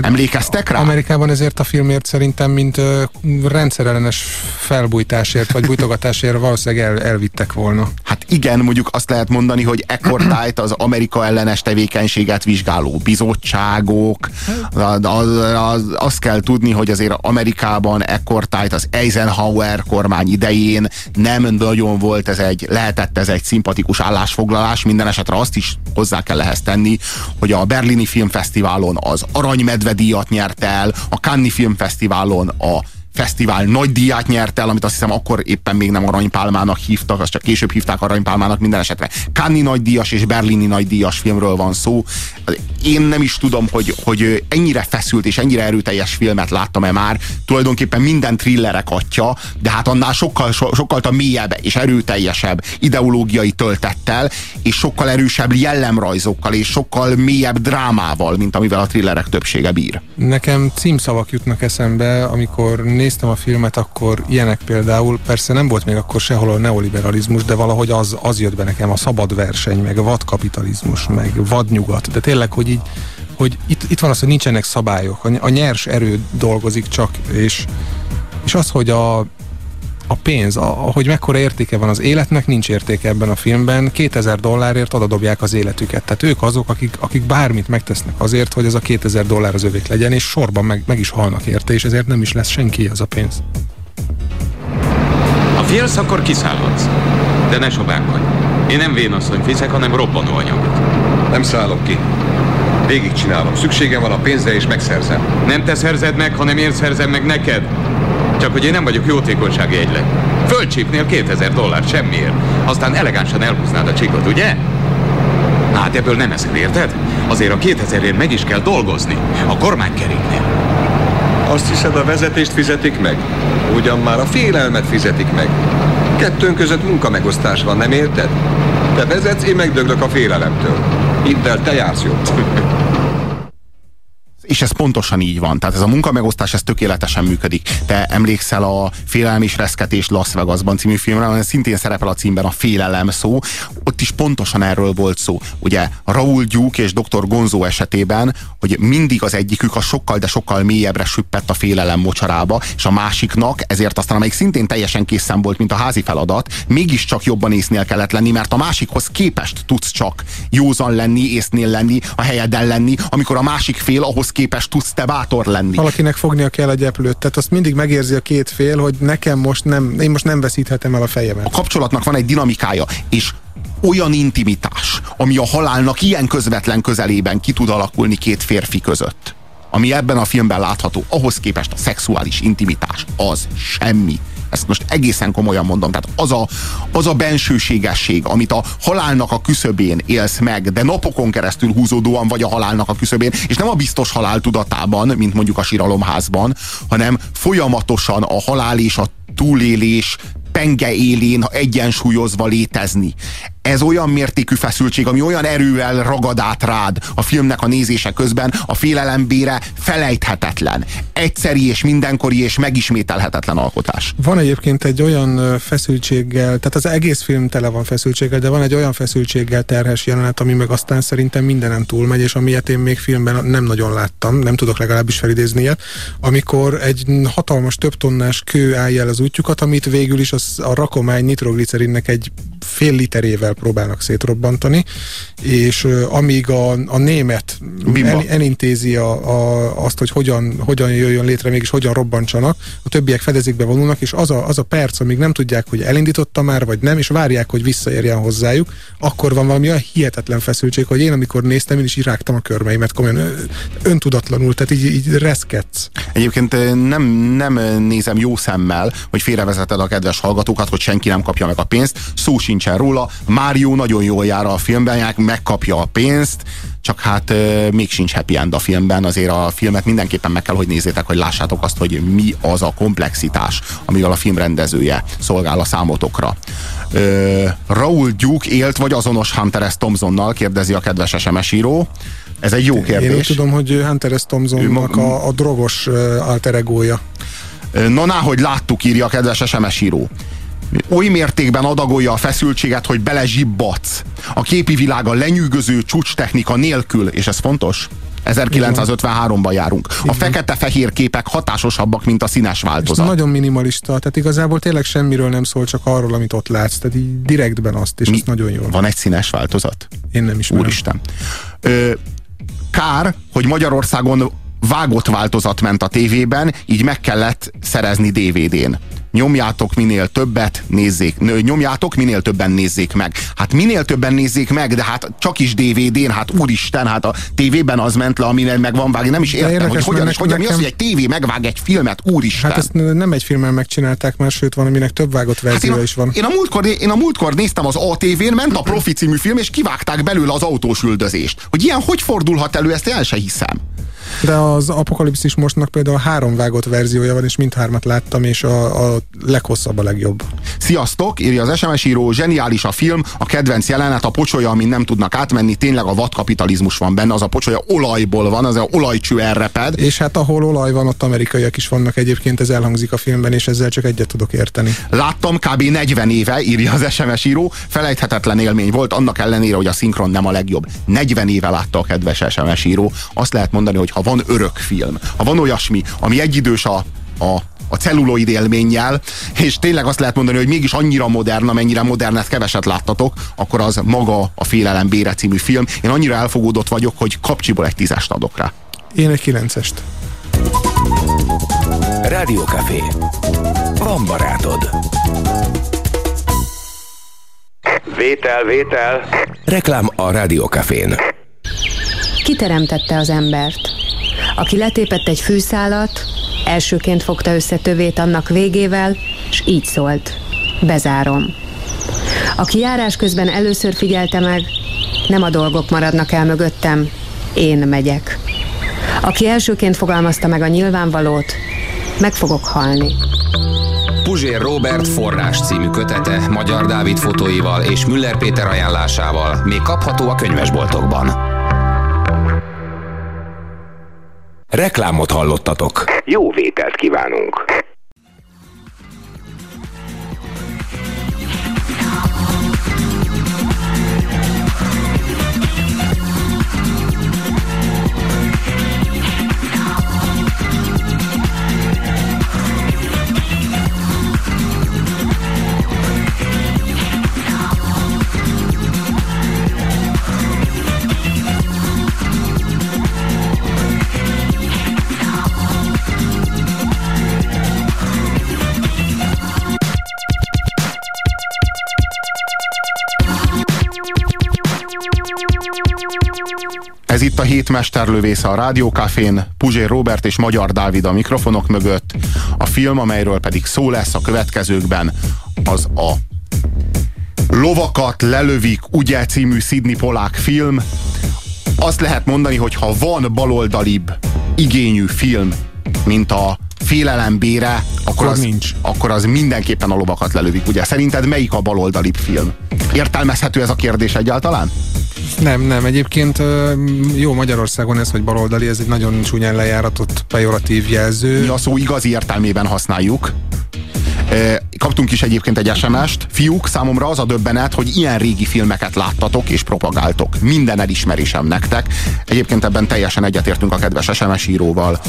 Emlékeztek rá? Amerikában ezért a filmért szerintem, mint ö, rendszerellenes felbújtásért, vagy bújtogatásért valószínűleg el, elvittek volna. Hát igen, mondjuk azt lehet mondani, hogy ekkortájt az Amerika ellenes tevékenységet vizsgáló bizottságok, az, az, az, azt kell tudni, hogy azért Amerikában ekkortájt az Eisenhower kormány idején nem nagyon volt ez egy, lehetett ez egy szimpatikus állásfoglalás, minden esetre azt is hozzá kell ehhez tenni, hogy a Berlini Filmfesztiválon az Aranymed díjat nyert el, a Cannes Filmfesztiválon a fesztivál nagy díját nyert el, amit azt hiszem akkor éppen még nem aranypálmának hívtak, azt csak később hívták aranypálmának minden esetre. Kanni nagy díjas és berlini nagy díjas filmről van szó. Én nem is tudom, hogy, hogy ennyire feszült és ennyire erőteljes filmet láttam-e már. Tulajdonképpen minden thrillerek atya, de hát annál sokkal, so, sokkal mélyebb és erőteljesebb ideológiai töltettel, és sokkal erősebb jellemrajzokkal, és sokkal mélyebb drámával, mint amivel a thrillerek többsége bír. Nekem címszavak jutnak eszembe, amikor néztem a filmet, akkor ilyenek például, persze nem volt még akkor sehol a neoliberalizmus, de valahogy az, az jött be nekem, a szabad verseny, meg a vadkapitalizmus, meg vadnyugat, de tényleg, hogy így, hogy itt, itt van az, hogy nincsenek szabályok, a, nyers erő dolgozik csak, és, és az, hogy a, a pénz, a, hogy mekkora értéke van az életnek, nincs értéke ebben a filmben. 2000 dollárért odadobják az életüket. Tehát ők azok, akik, akik bármit megtesznek azért, hogy ez a 2000 dollár az övék legyen, és sorban meg, meg is halnak érte, és ezért nem is lesz senki az a pénz. Ha félsz, akkor kiszállhatsz. De ne sobánkodj. Én nem vénasszony fiszek, hanem robbanó anyagot. Nem szállok ki. Végig csinálom. Szükségem van a pénzre, és megszerzem. Nem te szerzed meg, hanem én szerzem meg neked. Csak hogy én nem vagyok jótékonysági egyleg. Földcsípnél 2000 dollár semmiért. Aztán elegánsan elhúznád a csikot, ugye? Hát ebből nem eszel, érted? Azért a 2000ért meg is kell dolgozni. A kormánykeréknél. Azt hiszed, a vezetést fizetik meg? Ugyan már a félelmet fizetik meg. Kettőnk között munkamegosztás van, nem érted? Te vezetsz, én megdöglök a félelemtől. Hidd el, te jársz jobb. [LAUGHS] És ez pontosan így van. Tehát ez a munkamegosztás, ez tökéletesen működik. Te emlékszel a Félelem és Reszketés Las Vegasban című filmre, amely szintén szerepel a címben a félelem szó. Ott is pontosan erről volt szó. Ugye Raúl Duke és Dr. Gonzo esetében, hogy mindig az egyikük a sokkal, de sokkal mélyebbre süppett a félelem mocsarába, és a másiknak ezért aztán, amelyik szintén teljesen készen volt, mint a házi feladat, mégiscsak jobban észnél kellett lenni, mert a másikhoz képest tudsz csak józan lenni, észnél lenni, a helyeden lenni, amikor a másik fél ahhoz képest tudsz te bátor lenni. Valakinek fognia kell egy eplőt, tehát azt mindig megérzi a két fél, hogy nekem most nem, én most nem veszíthetem el a fejemet. A kapcsolatnak van egy dinamikája, és olyan intimitás, ami a halálnak ilyen közvetlen közelében ki tud alakulni két férfi között, ami ebben a filmben látható, ahhoz képest a szexuális intimitás az semmi. Ezt most egészen komolyan mondom. Tehát az a, az a bensőségesség, amit a halálnak a küszöbén élsz meg, de napokon keresztül húzódóan vagy a halálnak a küszöbén, és nem a biztos halál tudatában, mint mondjuk a síralomházban, hanem folyamatosan a halál és a túlélés penge élén egyensúlyozva létezni. Ez olyan mértékű feszültség, ami olyan erővel ragad át rád a filmnek a nézése közben, a félelembére felejthetetlen. Egyszeri és mindenkori és megismételhetetlen alkotás. Van egyébként egy olyan feszültséggel, tehát az egész film tele van feszültséggel, de van egy olyan feszültséggel terhes jelenet, ami meg aztán szerintem mindenem túlmegy, és amilyet én még filmben nem nagyon láttam, nem tudok legalábbis felidézni ilyet, amikor egy hatalmas több tonnás kő állja el az útjukat, amit végül is az, a rakomány nitroglicerinnek egy fél literével próbálnak szétrobbantani, és amíg a, a német el, elintézi a, a, azt, hogy hogyan, hogyan jöjjön létre, mégis hogyan robbantsanak, a többiek fedezékbe vonulnak, és az a, az a perc, amíg nem tudják, hogy elindította már, vagy nem, és várják, hogy visszaérjen hozzájuk, akkor van valami olyan hihetetlen feszültség, hogy én amikor néztem, én is irágtam a körmeimet, komolyan. Öntudatlanul, tehát így, így reszketsz. Egyébként nem, nem nézem jó szemmel, hogy félrevezeted a kedves hallgatókat, hogy senki nem kapja meg a pénzt, szó sincsen róla, Mário nagyon jól jár a filmben, megkapja a pénzt, csak hát még sincs happy end a filmben, azért a filmet mindenképpen meg kell, hogy nézzétek, hogy lássátok azt, hogy mi az a komplexitás, amivel a film rendezője szolgál a számotokra. Euh, Raúl Duke élt vagy azonos Hunter S. Thompsonnal, kérdezi a kedves SMS író. Ez egy jó kérdés. Én úgy tudom, hogy Hunter S. Thompsonnak a, a drogos alter egója. Na, ná, hogy láttuk, írja a kedves SMS író oly mértékben adagolja a feszültséget, hogy belezsibbadsz. A képi világ a lenyűgöző csúcs technika nélkül, és ez fontos, 1953-ban járunk. A fekete-fehér képek hatásosabbak, mint a színes változat. És nagyon minimalista, tehát igazából tényleg semmiről nem szól, csak arról, amit ott látsz. Tehát így direktben azt, és Mi? az nagyon jó. Van egy színes változat? Én nem ismerem. Úristen. Ö, kár, hogy Magyarországon vágott változat ment a tévében, így meg kellett szerezni DVD-n nyomjátok minél többet, nézzék, nyomjátok minél többen nézzék meg. Hát minél többen nézzék meg, de hát csak is DVD-n, hát úristen, hát a tévében az ment le, aminek meg van vágni. Nem is értem, érdekes, hogy hogyan, és hogyan mi az, hogy egy tévé megvág egy filmet, úristen. Hát ezt nem egy filmmel megcsinálták már, sőt van, aminek több vágott hát én a, is van. Én a, múltkor, én a múltkor néztem az ATV-n, ment a Profi című film, és kivágták belőle az autós üldözést. Hogy ilyen hogy fordulhat elő, ezt el se hiszem. De az Apokalipszis mostnak például három vágott verziója van, és mindhármat láttam, és a, a leghosszabb a legjobb. Sziasztok, írja az SMS író, zseniális a film, a kedvenc jelenet, a pocsolya, amin nem tudnak átmenni, tényleg a vadkapitalizmus van benne, az a pocsolya olajból van, az a olajcső elreped. És hát ahol olaj van, ott amerikaiak is vannak egyébként, ez elhangzik a filmben, és ezzel csak egyet tudok érteni. Láttam kb. 40 éve, írja az SMS író, felejthetetlen élmény volt, annak ellenére, hogy a szinkron nem a legjobb. 40 éve látta a kedves SMS író. Azt lehet mondani, hogy ha van örök film, ha van olyasmi, ami egyidős a a a celluloid élménnyel, és tényleg azt lehet mondani, hogy mégis annyira modern, amennyire modernet keveset láttatok, akkor az maga a Félelem Bére című film. Én annyira elfogódott vagyok, hogy kapcsiból egy tízest adok rá. Én egy kilencest. Rádiókafé. Van barátod. Vétel, vétel. Reklám a Rádiókafén. Kiteremtette az embert. Aki letépett egy fűszálat, elsőként fogta össze tövét annak végével, és így szólt. Bezárom. Aki járás közben először figyelte meg, nem a dolgok maradnak el mögöttem, én megyek. Aki elsőként fogalmazta meg a nyilvánvalót, meg fogok halni. Puzsér Robert forrás című kötete Magyar Dávid fotóival és Müller Péter ajánlásával még kapható a könyvesboltokban. Reklámot hallottatok. Jó vételt kívánunk! Ez itt a hét mesterlövésze a Rádiókafén, Puzsér Robert és Magyar Dávid a mikrofonok mögött. A film, amelyről pedig szó lesz a következőkben, az a Lovakat lelövik, ugye című Sidney Polák film. Azt lehet mondani, hogy ha van baloldalibb igényű film, mint a félelem bére, akkor, Akkor az, nincs. akkor az mindenképpen a lovakat lelövik, ugye? Szerinted melyik a baloldalibb film? Értelmezhető ez a kérdés egyáltalán? Nem, nem. Egyébként jó Magyarországon ez, hogy baloldali, ez egy nagyon csúnyán lejáratott pejoratív jelző. Mi a szó igazi értelmében használjuk. E, Kaptunk is egyébként egy SMS-t. Fiúk, számomra az a döbbenet, hogy ilyen régi filmeket láttatok és propagáltok. Minden elismerésem nektek. Egyébként ebben teljesen egyetértünk a kedves SMS íróval.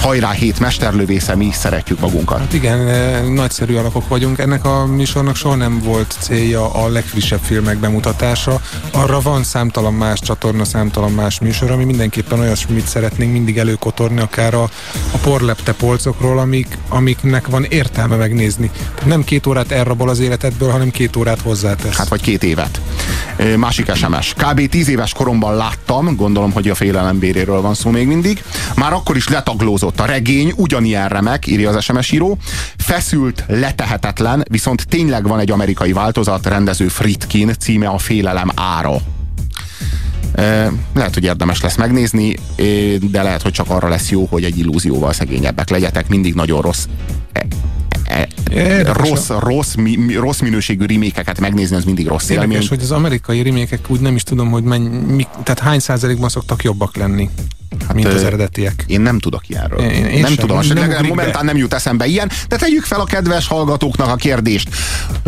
Hajrá hét mesterlövésze, mi is szeretjük magunkat. Hát igen, eh, nagyszerű alakok vagyunk. Ennek a műsornak soha nem volt célja a legfrissebb filmek bemutatása. Arra van számtalan más csatorna, számtalan más műsor, ami mindenképpen olyasmit szeretnénk mindig előkotorni, akár a, a porlepte polcokról, amik, amiknek van értelme megnézni. Nem két órát elrabol az életedből, hanem két órát hozzátesz. Hát vagy két évet. E, Másik SMS. Kb. 10 éves koromban láttam, gondolom, hogy a félelembéréről van szó még mindig. Már akkor is letaglózott a regény, ugyanilyen remek, írja az SMS író. Feszült, letehetetlen, viszont tényleg van egy amerikai változat, rendező Fritkin, címe a Félelem ára. E, Lehet, hogy érdemes lesz megnézni, e, de lehet, hogy csak arra lesz jó, hogy egy illúzióval szegényebbek legyetek. Mindig nagyon rossz e, Érdekes. rossz, rossz, mi, mi- rossz minőségű remékeket megnézni, az mindig rossz élmény. Érdekes, hogy az amerikai remékek úgy nem is tudom, hogy menny, mi, tehát hány százalékban szoktak jobbak lenni, hát, mint az eredetiek. Én nem tudok ilyenről. Én- én nem sem, tudom, nem nem, ugrik be. momentán nem jut eszembe ilyen, de tegyük fel a kedves hallgatóknak a kérdést.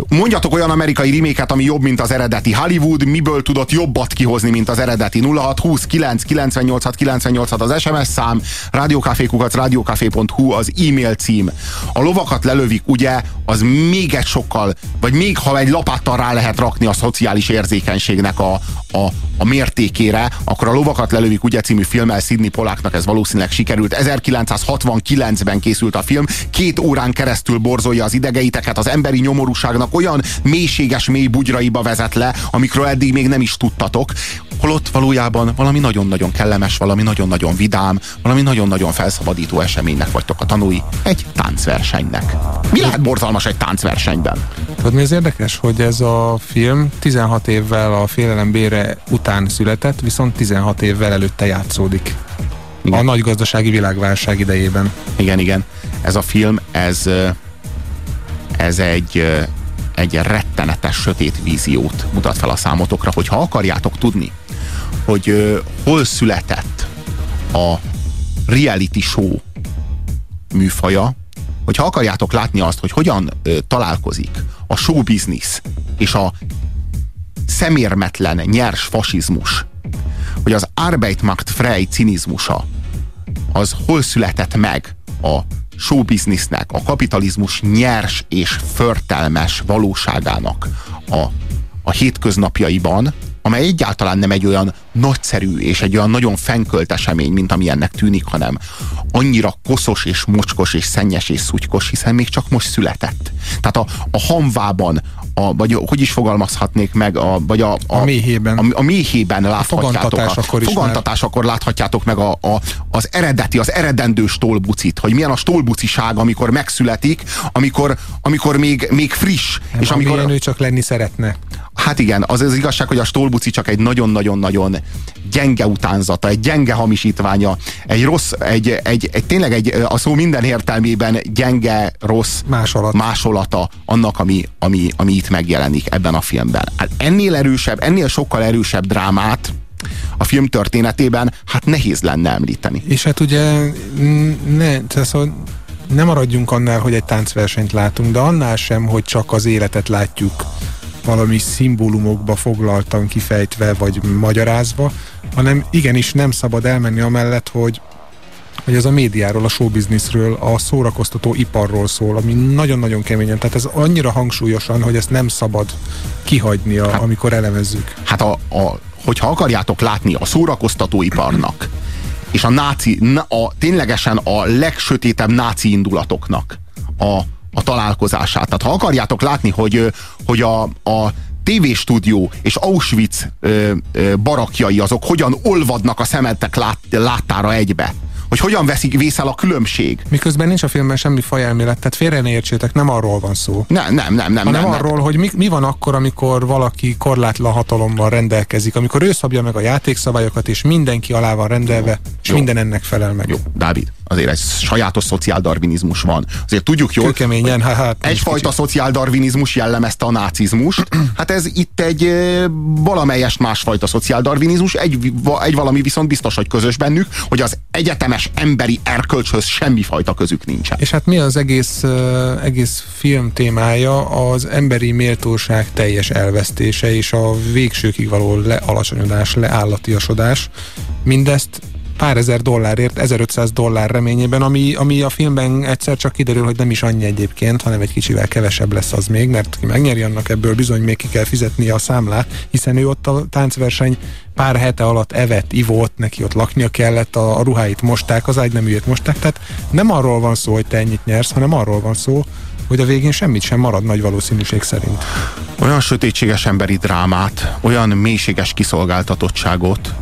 Mondjatok olyan amerikai riméket, ami jobb, mint az eredeti. Hollywood miből tudott jobbat kihozni, mint az eredeti? 0620 9 98 98 az SMS szám, rádiókafékukat, rádiókafé.hu az e-mail cím. A lovakat lelövik, ugye, az még egy sokkal, vagy még ha egy lapáttal rá lehet rakni a szociális érzékenységnek a, a, a mértékére, akkor a lovakat lelövik, ugye című filmmel Sidney Poláknak ez valószínűleg sikerült. 1969-ben készült a film, két órán keresztül borzolja az idegeiteket, az emberi nyomorúságnak olyan mélységes mély bugyraiba vezet le, amikről eddig még nem is tudtatok, holott valójában valami nagyon-nagyon kellemes, valami nagyon-nagyon vidám, valami nagyon-nagyon felszabadító eseménynek vagytok a tanúi egy táncversenynek. Mi lehet borzalmas egy táncversenyben? Tudod, mi az érdekes, hogy ez a film 16 évvel a félelem bére után született, viszont 16 évvel előtte játszódik. Igen. A nagy gazdasági világválság idejében. Igen, igen. Ez a film, ez, ö, ez egy, ö, egy rettenetes sötét víziót mutat fel a számotokra, hogy ha akarjátok tudni, hogy ö, hol született a reality show műfaja, hogyha akarjátok látni azt, hogy hogyan találkozik a show és a szemérmetlen, nyers fasizmus, hogy az Arbeitmacht frei cinizmusa az hol született meg a showbiznisznek, a kapitalizmus nyers és förtelmes valóságának a, a hétköznapjaiban, amely egyáltalán nem egy olyan nagyszerű és egy olyan nagyon fenkölt esemény, mint ami ennek tűnik, hanem annyira koszos és mocskos és szennyes és szutykos, hiszen még csak most született. Tehát a, a hamvában, a, vagy hogy is fogalmazhatnék meg, a, vagy a, a, a méhében, a, a méhében láthatjátok. A fogantatás akkor, is fogantatás akkor láthatjátok meg a, a, az eredeti, az eredendő stolbucit, hogy milyen a stolbuciság, amikor megszületik, amikor, amikor még, még friss. Nem, és amikor ő csak lenni szeretne. Hát igen, az az igazság, hogy a stolbuci csak egy nagyon-nagyon-nagyon gyenge utánzata, egy gyenge hamisítványa, egy rossz, egy, egy, egy tényleg egy, a szó minden értelmében gyenge, rossz Másolat. másolata annak, ami, ami, ami itt megjelenik ebben a filmben. Hát ennél erősebb, ennél sokkal erősebb drámát a film történetében, hát nehéz lenne említeni. És hát ugye ne, tehát szóval nem maradjunk annál, hogy egy táncversenyt látunk, de annál sem, hogy csak az életet látjuk valami szimbólumokba foglaltan kifejtve, vagy magyarázva, hanem igenis nem szabad elmenni amellett, hogy hogy ez a médiáról, a showbizniszről, a szórakoztató iparról szól, ami nagyon-nagyon keményen, tehát ez annyira hangsúlyosan, hogy ezt nem szabad kihagyni, a, hát, amikor elemezzük. Hát a, a, hogyha akarjátok látni a szórakoztatóiparnak, és a náci, a, ténylegesen a legsötétebb náci indulatoknak a, a találkozását. Tehát ha akarjátok látni, hogy, hogy a, a tévéstúdió és Auschwitz ö, ö, barakjai azok hogyan olvadnak a szemetek lát, láttára egybe, hogy hogyan veszik vészel a különbség. Miközben nincs a filmben semmi fajelmélet, tehát félre ne értsétek, nem arról van szó. Nem, nem, nem, nem. Hanem nem, arról, nem. hogy mi, mi van akkor, amikor valaki korlátlan hatalommal rendelkezik, amikor ő szabja meg a játékszabályokat, és mindenki alá van rendelve, Jó. és Jó. minden ennek felel meg. Jó, Dávid, azért egy sajátos szociáldarvinizmus van. Azért tudjuk jól, Kőkeményen, hát, hát, egyfajta szociáldarvinizmus jellemezte a nácizmust. [CLEARS THROAT] hát ez itt egy valamelyest másfajta szociáldarvinizmus, egy, egy valami viszont biztos, hogy közös bennük, hogy az egyetemes emberi erkölcshöz semmifajta közük nincsen. És hát mi az egész, egész film témája? Az emberi méltóság teljes elvesztése és a végsőkig való lealacsonyodás, leállatiasodás. Mindezt pár ezer dollárért, 1500 dollár reményében, ami, ami a filmben egyszer csak kiderül, hogy nem is annyi egyébként, hanem egy kicsivel kevesebb lesz az még, mert ki megnyeri annak ebből bizony még ki kell fizetnie a számlát, hiszen ő ott a táncverseny pár hete alatt evett, ivott, neki ott laknia kellett, a, a ruháit mosták, az ágyneműjét mosták, tehát nem arról van szó, hogy te ennyit nyersz, hanem arról van szó, hogy a végén semmit sem marad nagy valószínűség szerint. Olyan sötétséges emberi drámát, olyan mélységes kiszolgáltatottságot,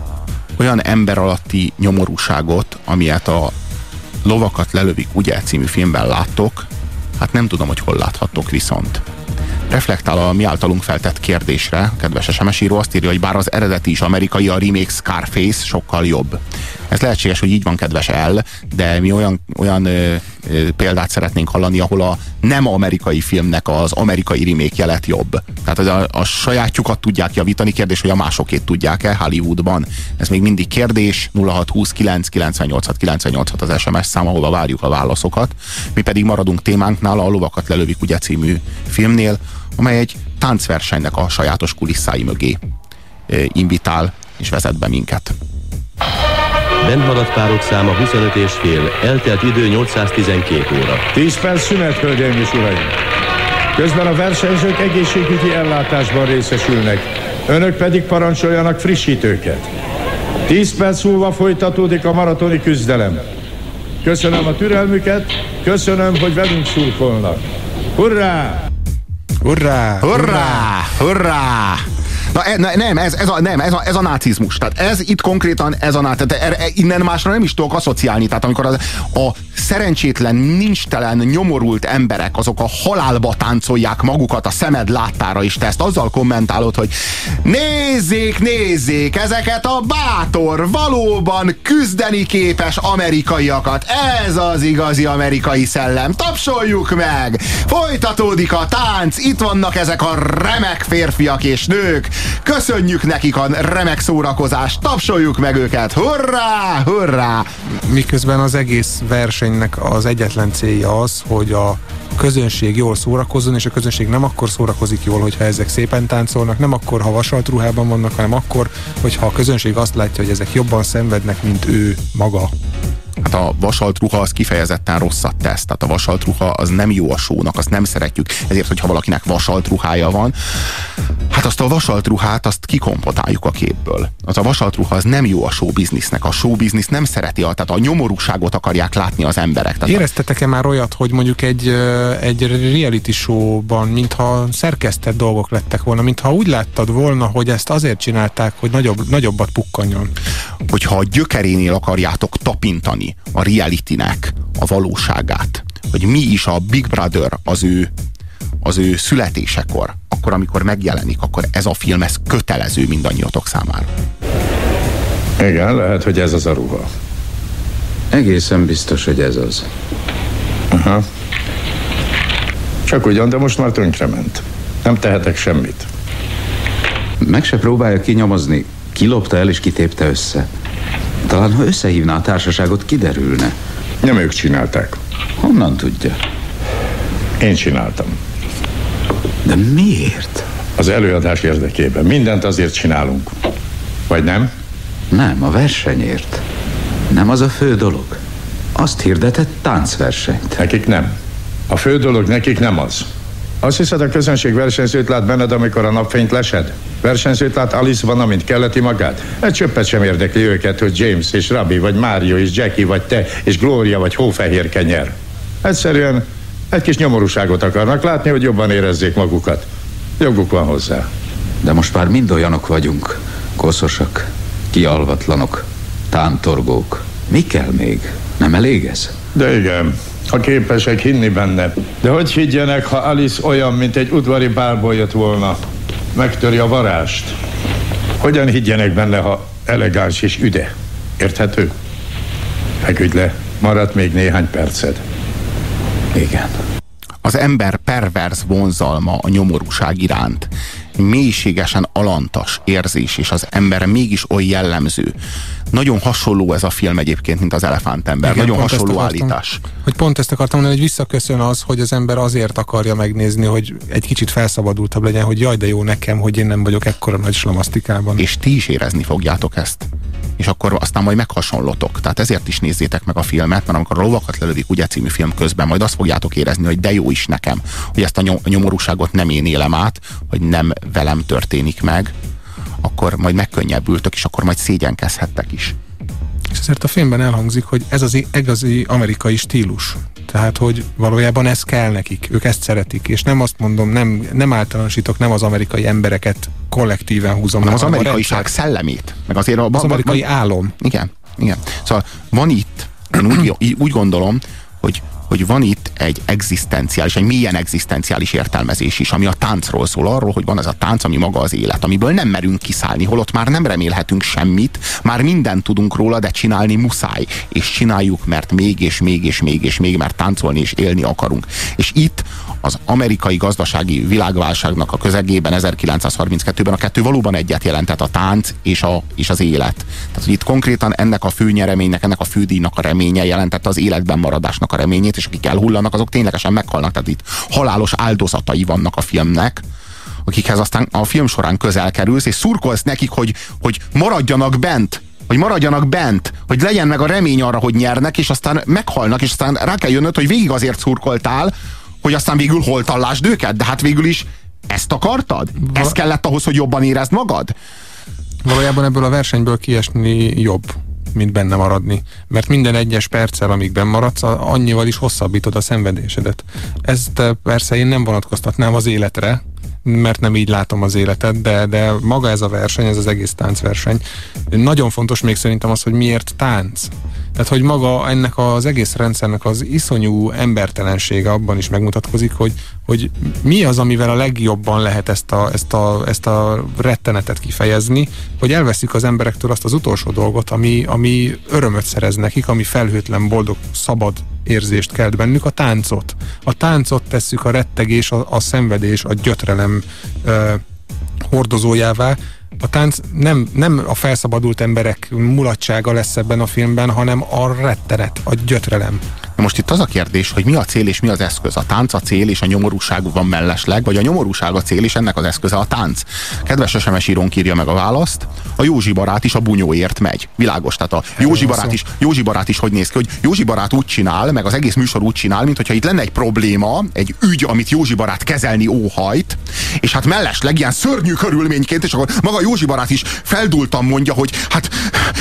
olyan ember alatti nyomorúságot, amilyet a Lovakat lelövik, ugye című filmben láttok, hát nem tudom, hogy hol láthattok viszont. Reflektál a mi általunk feltett kérdésre, kedves SMS író azt írja, hogy bár az eredeti is amerikai, a remake Scarface sokkal jobb. Ez lehetséges, hogy így van, kedves el, de mi olyan, olyan ö, ö, példát szeretnénk hallani, ahol a nem amerikai filmnek az amerikai remake jelet jobb. Tehát a, a sajátjukat tudják javítani, kérdés, hogy a másokét tudják-e Hollywoodban. Ez még mindig kérdés, 0629 98 98 az SMS szám, ahova várjuk a válaszokat. Mi pedig maradunk témánknál, a Lovakat lelövik ugye című filmnél, amely egy táncversenynek a sajátos kulisszái mögé invitál és vezet be minket. Bent maradt párok száma 25 és fél, eltelt idő 812 óra. 10 perc szünet, hölgyeim és uraim! Közben a versenyzők egészségügyi ellátásban részesülnek, önök pedig parancsoljanak frissítőket. 10 perc múlva folytatódik a maratoni küzdelem. Köszönöm a türelmüket, köszönöm, hogy velünk szurkolnak. Hurrá! Hurrá! Hurrá! Hurrá! Na, e, nem, ez, ez, a, nem ez, a, ez a nácizmus. Tehát ez itt konkrétan ez a nácizmus. Tehát innen másra nem is tudok asszociálni. Tehát amikor az, a szerencsétlen, nincstelen, nyomorult emberek azok a halálba táncolják magukat a szemed láttára, és te ezt azzal kommentálod, hogy nézzék, nézzék ezeket a bátor, valóban küzdeni képes amerikaiakat. Ez az igazi amerikai szellem. Tapsoljuk meg! Folytatódik a tánc, itt vannak ezek a remek férfiak és nők, Köszönjük nekik a remek szórakozást, tapsoljuk meg őket, hurrá, hurrá! Miközben az egész versenynek az egyetlen célja az, hogy a közönség jól szórakozzon, és a közönség nem akkor szórakozik jól, hogyha ezek szépen táncolnak, nem akkor, ha vasalt ruhában vannak, hanem akkor, hogyha a közönség azt látja, hogy ezek jobban szenvednek, mint ő maga. Hát a vasalt ruha az kifejezetten rosszat tesz. Tehát a vasalt ruha az nem jó a sónak, azt nem szeretjük. Ezért, hogyha valakinek vasalt ruhája van, hát azt a vasalt ruhát azt kikompotáljuk a képből. Az a vasalt ruha az nem jó a show businessnek. A show business nem szereti, a, tehát a nyomorúságot akarják látni az emberek. Tehát Éreztetek-e már olyat, hogy mondjuk egy, egy reality showban, mintha szerkesztett dolgok lettek volna, mintha úgy láttad volna, hogy ezt azért csinálták, hogy nagyobb, nagyobbat pukkanjon? hogyha a gyökerénél akarjátok tapintani a realitynek a valóságát, hogy mi is a Big Brother az ő, az ő születésekor, akkor amikor megjelenik, akkor ez a film, ez kötelező mindannyiatok számára. Igen, lehet, hogy ez az a ruha. Egészen biztos, hogy ez az. Aha. Csak ugyan, de most már tönkrement. Nem tehetek semmit. Meg se próbálja kinyomozni. Kilopta el és kitépte össze. Talán, ha összehívná a társaságot, kiderülne. Nem ők csinálták. Honnan tudja? Én csináltam. De miért? Az előadás érdekében. Mindent azért csinálunk. Vagy nem? Nem, a versenyért. Nem az a fő dolog. Azt hirdetett táncversenyt. Nekik nem. A fő dolog nekik nem az. Azt hiszed, a közönség versenyzőt lát benned, amikor a napfényt lesed? Versenyzőt lát Alice van, amint kelleti magát? Egy csöppet sem érdekli őket, hogy James és Rabbi, vagy Mário és Jackie, vagy te, és Gloria, vagy hófehér kenyer. Egyszerűen egy kis nyomorúságot akarnak látni, hogy jobban érezzék magukat. Joguk van hozzá. De most már mind olyanok vagyunk. Koszosak, kialvatlanok, tántorgók. Mi kell még? Nem elég ez? De igen, ha képesek hinni benne. De hogy higgyenek, ha Alice olyan, mint egy udvari bálból jött volna? Megtöri a varást. Hogyan higgyenek benne, ha elegáns és üde? Érthető? Feküdj le, maradt még néhány perced. Igen. Az ember perverz vonzalma a nyomorúság iránt mélységesen alantas érzés, és az ember mégis oly jellemző. Nagyon hasonló ez a film egyébként, mint az Elefántember. Igen, Nagyon hasonló állítás. Hogy pont ezt akartam mondani, hogy visszaköszön az, hogy az ember azért akarja megnézni, hogy egy kicsit felszabadultabb legyen, hogy jaj, de jó nekem, hogy én nem vagyok ekkora nagy slamasztikában. És ti is érezni fogjátok ezt. És akkor aztán majd meghasonlotok. Tehát ezért is nézzétek meg a filmet, mert amikor a lovakat lelövik, ugye című film közben, majd azt fogjátok érezni, hogy de jó is nekem, hogy ezt a nyom- nyomorúságot nem én élem át, hogy nem velem történik meg, akkor majd megkönnyebbültök, és akkor majd szégyenkezhettek is. És ezért a filmben elhangzik, hogy ez az igazi amerikai stílus. Tehát, hogy valójában ez kell nekik, ők ezt szeretik, és nem azt mondom, nem, nem általánosítok, nem az amerikai embereket kollektíven húzom. hanem az amerikaiság szellemét. Meg azért a, Az amerikai álom. Igen, igen. Szóval van itt, én úgy, [CLEARS THROAT] úgy gondolom, hogy, hogy van itt egy egzisztenciális, egy mélyen egzisztenciális értelmezés is, ami a táncról szól, arról, hogy van ez a tánc, ami maga az élet, amiből nem merünk kiszállni, holott már nem remélhetünk semmit, már mindent tudunk róla, de csinálni muszáj, és csináljuk, mert még és még és még és még, mert táncolni és élni akarunk. És itt az amerikai gazdasági világválságnak a közegében 1932-ben a kettő valóban egyet jelentett a tánc és, a, és az élet. Tehát hogy itt konkrétan ennek a főnyereménynek, ennek a fődíjnak a reménye jelentette az életben maradásnak a reményét, és akik elhullanak, azok ténylegesen meghalnak. Tehát itt halálos áldozatai vannak a filmnek, akikhez aztán a film során közel kerülsz, és szurkolsz nekik, hogy, hogy maradjanak bent, hogy maradjanak bent, hogy legyen meg a remény arra, hogy nyernek, és aztán meghalnak, és aztán rá kell jönnöd, hogy végig azért szurkoltál, hogy aztán végül holtallásd őket, de hát végül is ezt akartad? Ez kellett ahhoz, hogy jobban érezd magad? Valójában ebből a versenyből kiesni jobb, mint benne maradni. Mert minden egyes perccel, amíg benn maradsz, annyival is hosszabbítod a szenvedésedet. Ezt eh, persze én nem vonatkoztatnám az életre, mert nem így látom az életet, de, de maga ez a verseny, ez az egész táncverseny. Nagyon fontos még szerintem az, hogy miért tánc. Tehát, hogy maga ennek az egész rendszernek az iszonyú embertelensége abban is megmutatkozik, hogy, hogy mi az, amivel a legjobban lehet ezt a, ezt, a, ezt a rettenetet kifejezni, hogy elveszik az emberektől azt az utolsó dolgot, ami, ami örömöt szerez nekik, ami felhőtlen, boldog, szabad érzést kelt bennük, a táncot. A táncot tesszük a rettegés, a, a szenvedés, a gyötrelem ö, hordozójává, A tánc nem, nem a felszabadult emberek mulatsága lesz ebben a filmben, hanem a rettenet, a gyötrelem. Na most itt az a kérdés, hogy mi a cél és mi az eszköz. A tánc a cél és a nyomorúság van mellesleg, vagy a nyomorúság a cél és ennek az eszköze a tánc. Kedves SMS írónk írja meg a választ. A Józsi barát is a bunyóért megy. Világos, tehát a Józsi barát, is, Józsi barát is hogy néz ki, hogy Józsi barát úgy csinál, meg az egész műsor úgy csinál, mint hogyha itt lenne egy probléma, egy ügy, amit Józsi barát kezelni óhajt, és hát mellesleg ilyen szörnyű körülményként, és akkor maga Józsi barát is feldultam mondja, hogy hát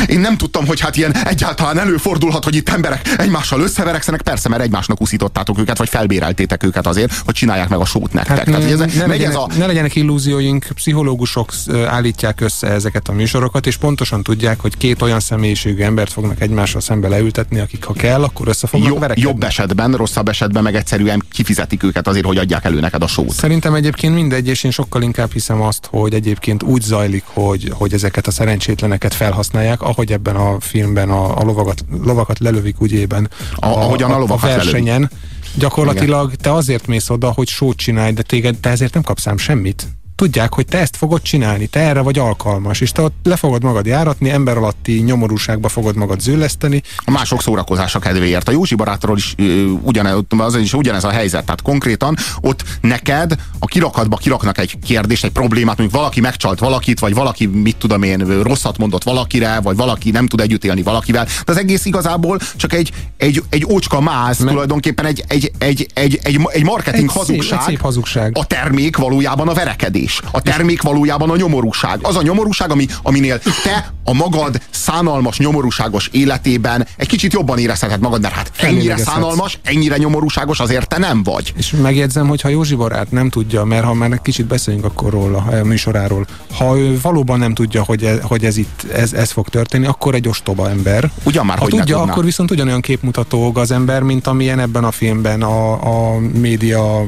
én nem tudtam, hogy hát ilyen egyáltalán előfordulhat, hogy itt emberek egymással összeverekszenek, persze, mert egymásnak uszítottátok őket, vagy felbéreltétek őket azért, hogy csinálják meg a sót nektek. Hát, Tehát, ez, ne, legyenek, ez a, ne legyenek illúzióink, pszichológusok állítják össze ezeket a műsorokat, és pontosan tudják, hogy két olyan személyiségű embert fognak egymással szembe leültetni, akik ha kell, akkor össze fognak jobb, verekedni. jobb esetben, rosszabb esetben meg egyszerűen kifizetik őket azért, hogy adják elő neked a sót. Szerintem egyébként mindegy, és én sokkal inkább hiszem azt, hogy egyébként úgy zajlik, hogy, hogy ezeket a szerencsétleneket felhasználják, ahogy ebben a filmben a, a lovakat, lovakat lelövik ügyében. A- ahogyan a lovakat a versenyen. Gyakorlatilag te azért mész oda, hogy sót csinálj, de téged, te ezért nem kapsz ám semmit. Tudják, hogy te ezt fogod csinálni, te erre vagy alkalmas, és te ott le fogod magad járatni, ember alatti nyomorúságba fogod magad zülleszteni. A mások szórakozása kedvéért. A Józsi barátról is ugyanez, az is ugyanez a helyzet. Tehát konkrétan ott neked a kirakatba kiraknak egy kérdést, egy problémát, mondjuk valaki megcsalt valakit, vagy valaki, mit tudom én, rosszat mondott valakire, vagy valaki nem tud együtt élni valakivel. De az egész igazából csak egy, egy, egy ócska máz, Me- tulajdonképpen egy, egy, egy, egy, egy, egy marketing Egy szép- hazugság. egy szép hazugság. A termék valójában a verekedés. A termék valójában a nyomorúság. Az a nyomorúság, ami, aminél te a magad szánalmas, nyomorúságos életében egy kicsit jobban érezheted magad, mert hát ennyire szánalmas, ennyire nyomorúságos azért te nem vagy. És megjegyzem, hogy ha Józsi barát nem tudja, mert ha már egy kicsit beszéljünk akkor róla, a műsoráról, ha ő valóban nem tudja, hogy ez, hogy ez itt, ez, ez fog történni, akkor egy ostoba ember. Ugyan már, ha hogy tudja, akkor viszont ugyanolyan képmutató az ember, mint amilyen ebben a filmben a, a média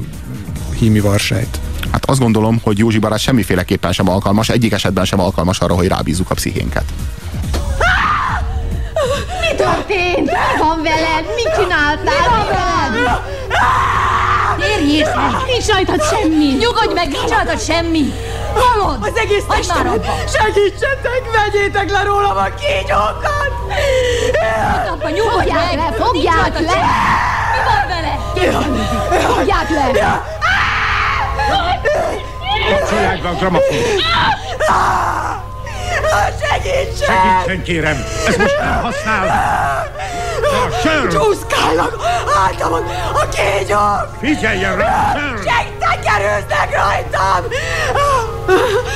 hími varsejt. Hát azt gondolom, hogy Józsi barát semmiféleképpen sem alkalmas, egyik esetben sem alkalmas arra, hogy rábízzuk a pszichénket. Mi történt? Mi van veled? Mit csináltál? Mi van veled? Térj észre! Nincs rajtad semmi! Nyugodj meg, nincs rajtad semmi! Hallod? Az egész testemet! Segítsetek, vegyétek le rólam a kígyókat! Apa, nyugodj meg! Le, fogják le! Mi van vele? Fogják le! Kapcsolják be a gramofon. Segítség! Segítsen kérem, ez most nem használ. A sör! Csúszkálnak hátamon a kígyók! Figyeljen rá, sör! Segítek, rajtam!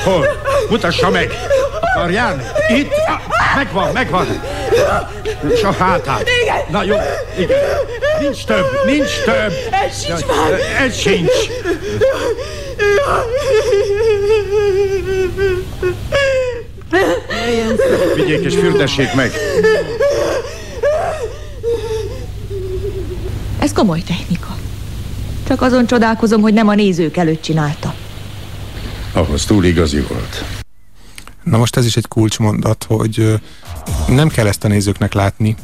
Hol? Mutassa meg! Akar járni? Itt? Ah, Megvan, megvan! És a hátát. Igen. Na jó, igen. Nincs több, nincs több. Egy sincs [LAUGHS] Ja, már. Egy sincs. Vigyék és fürdessék meg. Ez komoly technika. Csak azon csodálkozom, hogy nem a nézők előtt csinálta. Ahhoz túl igazi volt. Na most ez is egy kulcsmondat, hogy nem kell ezt a nézőknek látni.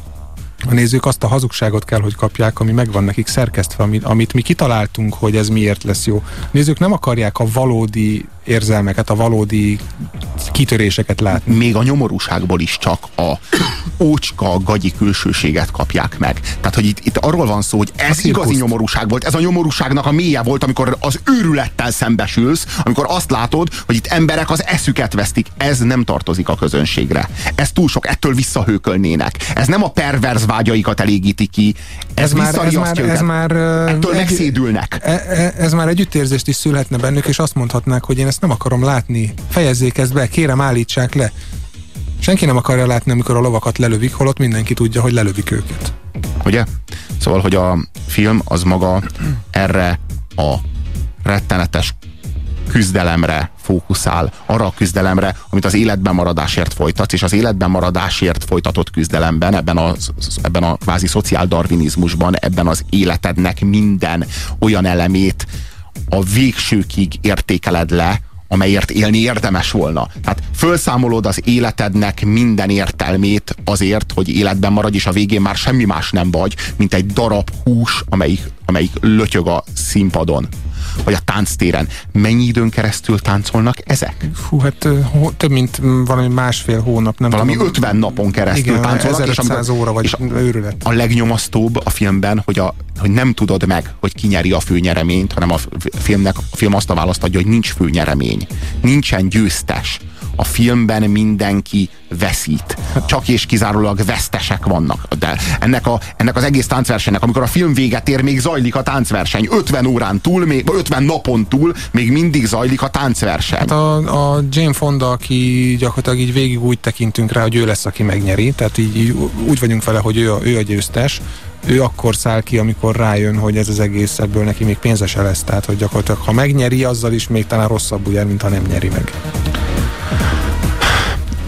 A nézők azt a hazugságot kell, hogy kapják, ami megvan nekik szerkesztve, amit, amit mi kitaláltunk, hogy ez miért lesz jó. A nézők nem akarják a valódi érzelmeket, a valódi kitöréseket látni. Még a nyomorúságból is csak a [COUGHS] ócska, gagyi külsőséget kapják meg. Tehát, hogy itt, itt arról van szó, hogy ez igazi nyomorúság volt. Ez a nyomorúságnak a mélye volt, amikor az őrülettel szembesülsz, amikor azt látod, hogy itt emberek az eszüket vesztik. Ez nem tartozik a közönségre. Ez túl sok, ettől visszahőkölnének. Ez nem a perverz vágyaikat elégíti ki. Ez, Ez már- ez már- ez már, Ettől egy- megszédülnek. E, e, ez már együttérzést is szülhetne bennük, és azt mondhatnák, hogy én ezt nem akarom látni. Fejezzék ezt be, kérem állítsák le. Senki nem akarja látni, amikor a lovakat lelövik, holott mindenki tudja, hogy lelövik őket. Ugye? Szóval, hogy a film az maga erre a rettenetes küzdelemre fókuszál, arra a küzdelemre, amit az életben maradásért folytatsz, és az életben maradásért folytatott küzdelemben, ebben a, ebben a kvázi szociáldarvinizmusban, ebben az életednek minden olyan elemét a végsőkig értékeled le, amelyért élni érdemes volna. Tehát fölszámolod az életednek minden értelmét azért, hogy életben maradj, és a végén már semmi más nem vagy, mint egy darab hús, amelyik, amelyik lötyög a színpadon, vagy a tánctéren. Mennyi időn keresztül táncolnak ezek? Fú, hát több mint valami másfél hónap. Nem valami tudom. 50 napon keresztül Igen, táncolnak. 1500 amikor- óra, vagy és őrület. a legnyomasztóbb a filmben, hogy, a, hogy nem tudod meg, hogy ki nyeri a főnyereményt, hanem a filmnek, a film azt a választ adja, hogy nincs főnyeremény. Nincsen győztes. A filmben mindenki veszít. Csak és kizárólag vesztesek vannak. De ennek, a, ennek az egész táncversenynek, amikor a film véget ér, még zajlik a táncverseny. 50 órán túl, még, 50 napon túl még mindig zajlik a táncverseny. Hát a, a Jane Fonda, aki gyakorlatilag így végig úgy tekintünk rá, hogy ő lesz, aki megnyeri, tehát így, így úgy vagyunk vele, hogy ő a, ő a győztes, ő akkor száll ki, amikor rájön, hogy ez az egész ebből neki még pénze se lesz. Tehát, hogy gyakorlatilag ha megnyeri, azzal is még talán rosszabbul jár, mint ha nem nyeri meg.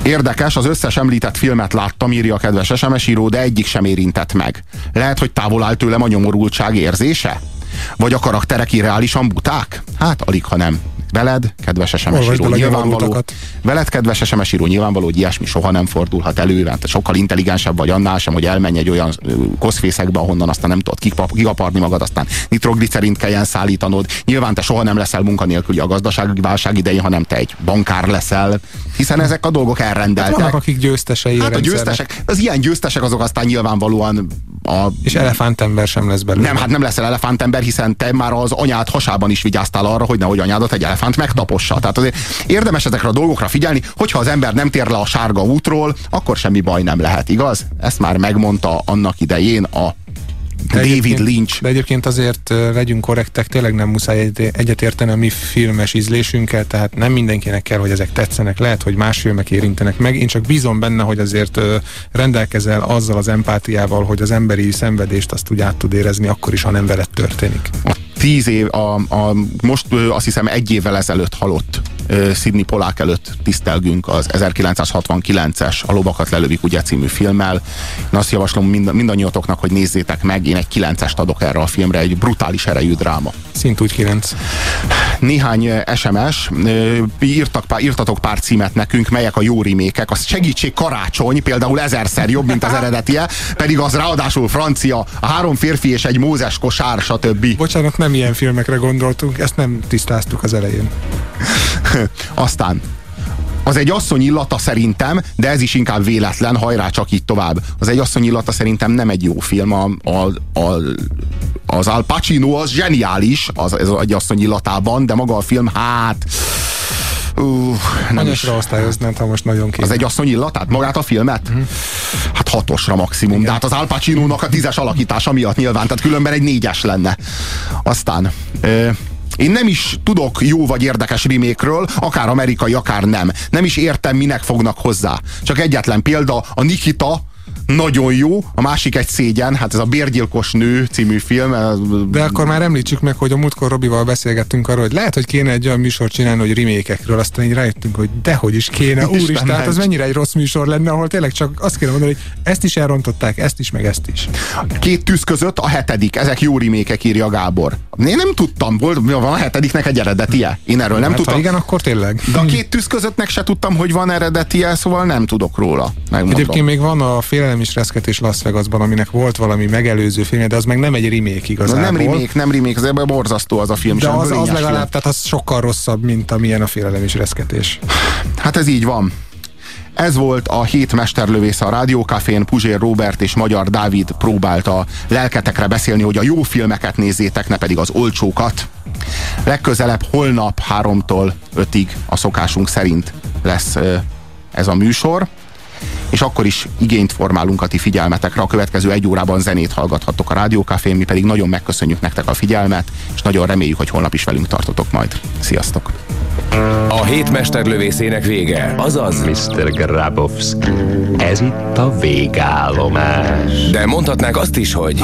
Érdekes, az összes említett filmet láttam, írja a kedves SMS író, de egyik sem érintett meg. Lehet, hogy távol áll tőlem a nyomorultság érzése? Vagy a karakterek irreálisan buták? Hát, alig, ha nem. Veled, kedves SMS író, nyilvánvaló, veled, kedves SMS író, nyilvánvaló, hogy ilyesmi soha nem fordulhat elő, mert sokkal intelligensebb vagy annál sem, hogy elmenj egy olyan koszfészekbe, ahonnan aztán nem tudod kigaparni magad, aztán nitroglicerint kelljen szállítanod. Nyilván te soha nem leszel munkanélküli a gazdasági válság idején, hanem te egy bankár leszel, hiszen ezek a dolgok Hát elrendeltek. vannak, akik győztesei Hát a győztesek, az ilyen győztesek azok aztán nyilvánvalóan a... És elefántember sem lesz belőle. Nem, hát nem leszel elefántember, hiszen te már az anyád hasában is vigyáztál arra, hogy nehogy anyádat egy elefánt megtapossa. Tehát azért érdemes ezekre a dolgokra figyelni, hogyha az ember nem tér le a sárga útról, akkor semmi baj nem lehet, igaz? Ezt már megmondta annak idején a De David Lynch. De egyébként azért legyünk korrektek, tényleg nem muszáj egy- egyetérteni a mi filmes ízlésünkkel, tehát nem mindenkinek kell, hogy ezek tetszenek. Lehet, hogy más filmek érintenek meg. Én csak bízom benne, hogy azért rendelkezel azzal az empátiával, hogy az emberi szenvedést azt úgy át tud érezni, akkor is, ha nem veled történik. Tíz év, a, a, most azt hiszem egy évvel ezelőtt halott Sidney Polák előtt tisztelgünk az 1969-es A lovakat lelövik ugye című filmmel. Én azt javaslom mind, mindannyiatoknak, hogy nézzétek meg, én egy kilencest adok erre a filmre, egy brutális erejű dráma. Szint úgy kilenc. Néhány ö, SMS, írtak, írtatok pár címet nekünk, melyek a jó rimékek. Az segítség karácsony, például ezerszer jobb, mint az eredetie, pedig az ráadásul francia, a három férfi és egy mózes kosár, stb. Bocsánat, nem ilyen filmekre gondoltunk, ezt nem tisztáztuk az elején. [LAUGHS] Aztán az egy asszony illata szerintem, de ez is inkább véletlen, hajrá csak így tovább. Az egy asszony illata szerintem nem egy jó film. A, a, a, az Al Pacino az zseniális, az, ez egy asszony illatában, de maga a film, hát... Uh, nem is. Hanyasra osztályoznád, ha most nagyon kéne. Az egy asszony illatát? Magát a filmet? Mhm. Hát hatosra maximum. Igen. De hát az Al Pacino-nak a tízes alakítása miatt nyilván, tehát különben egy négyes lenne. Aztán... Ö, én nem is tudok jó vagy érdekes rimékről, akár amerikai, akár nem. Nem is értem, minek fognak hozzá. Csak egyetlen példa, a Nikita nagyon jó, a másik egy szégyen, hát ez a Bérgyilkos nő című film. ez- De akkor már említsük meg, hogy a múltkor Robival beszélgettünk arról, hogy lehet, hogy kéne egy olyan műsort csinálni, hogy remékekről, aztán így rájöttünk, hogy dehogy is kéne, Isten úristen, az ments. mennyire egy rossz műsor lenne, ahol tényleg csak azt kéne mondani, hogy ezt is elrontották, ezt is, meg ezt is. Két tűz között a hetedik, ezek jó rimékek, írja Gábor. Én nem tudtam, volt, van a hetediknek egy eredetie. Én erről nem hát, tudtam. Ha igen, akkor tényleg. De a két tűz közöttnek se tudtam, hogy van eredetie, szóval nem tudok róla. Megmondom. Egyébként még van a Félelem és Reszketés Las Vegasban, aminek volt valami megelőző filmje, de az meg nem egy remake Na, igazából. nem remake, nem remake, az ebben borzasztó az a film. De az, az legalább, film. tehát az sokkal rosszabb, mint amilyen a Félelem és Reszketés. Hát ez így van. Ez volt a hét mesterlövésze a Rádiókafén, Puzsér Robert és Magyar Dávid próbálta lelketekre beszélni, hogy a jó filmeket nézzétek, ne pedig az olcsókat. Legközelebb holnap 3-tól 5-ig a szokásunk szerint lesz ez a műsor, és akkor is igényt formálunk a ti figyelmetekre. A következő egy órában zenét hallgathattok a Rádiókafén, mi pedig nagyon megköszönjük nektek a figyelmet, és nagyon reméljük, hogy holnap is velünk tartotok majd. Sziasztok! A hét mesterlövészének vége, azaz Mr. Grabowski, ez itt a végállomás. De mondhatnánk azt is, hogy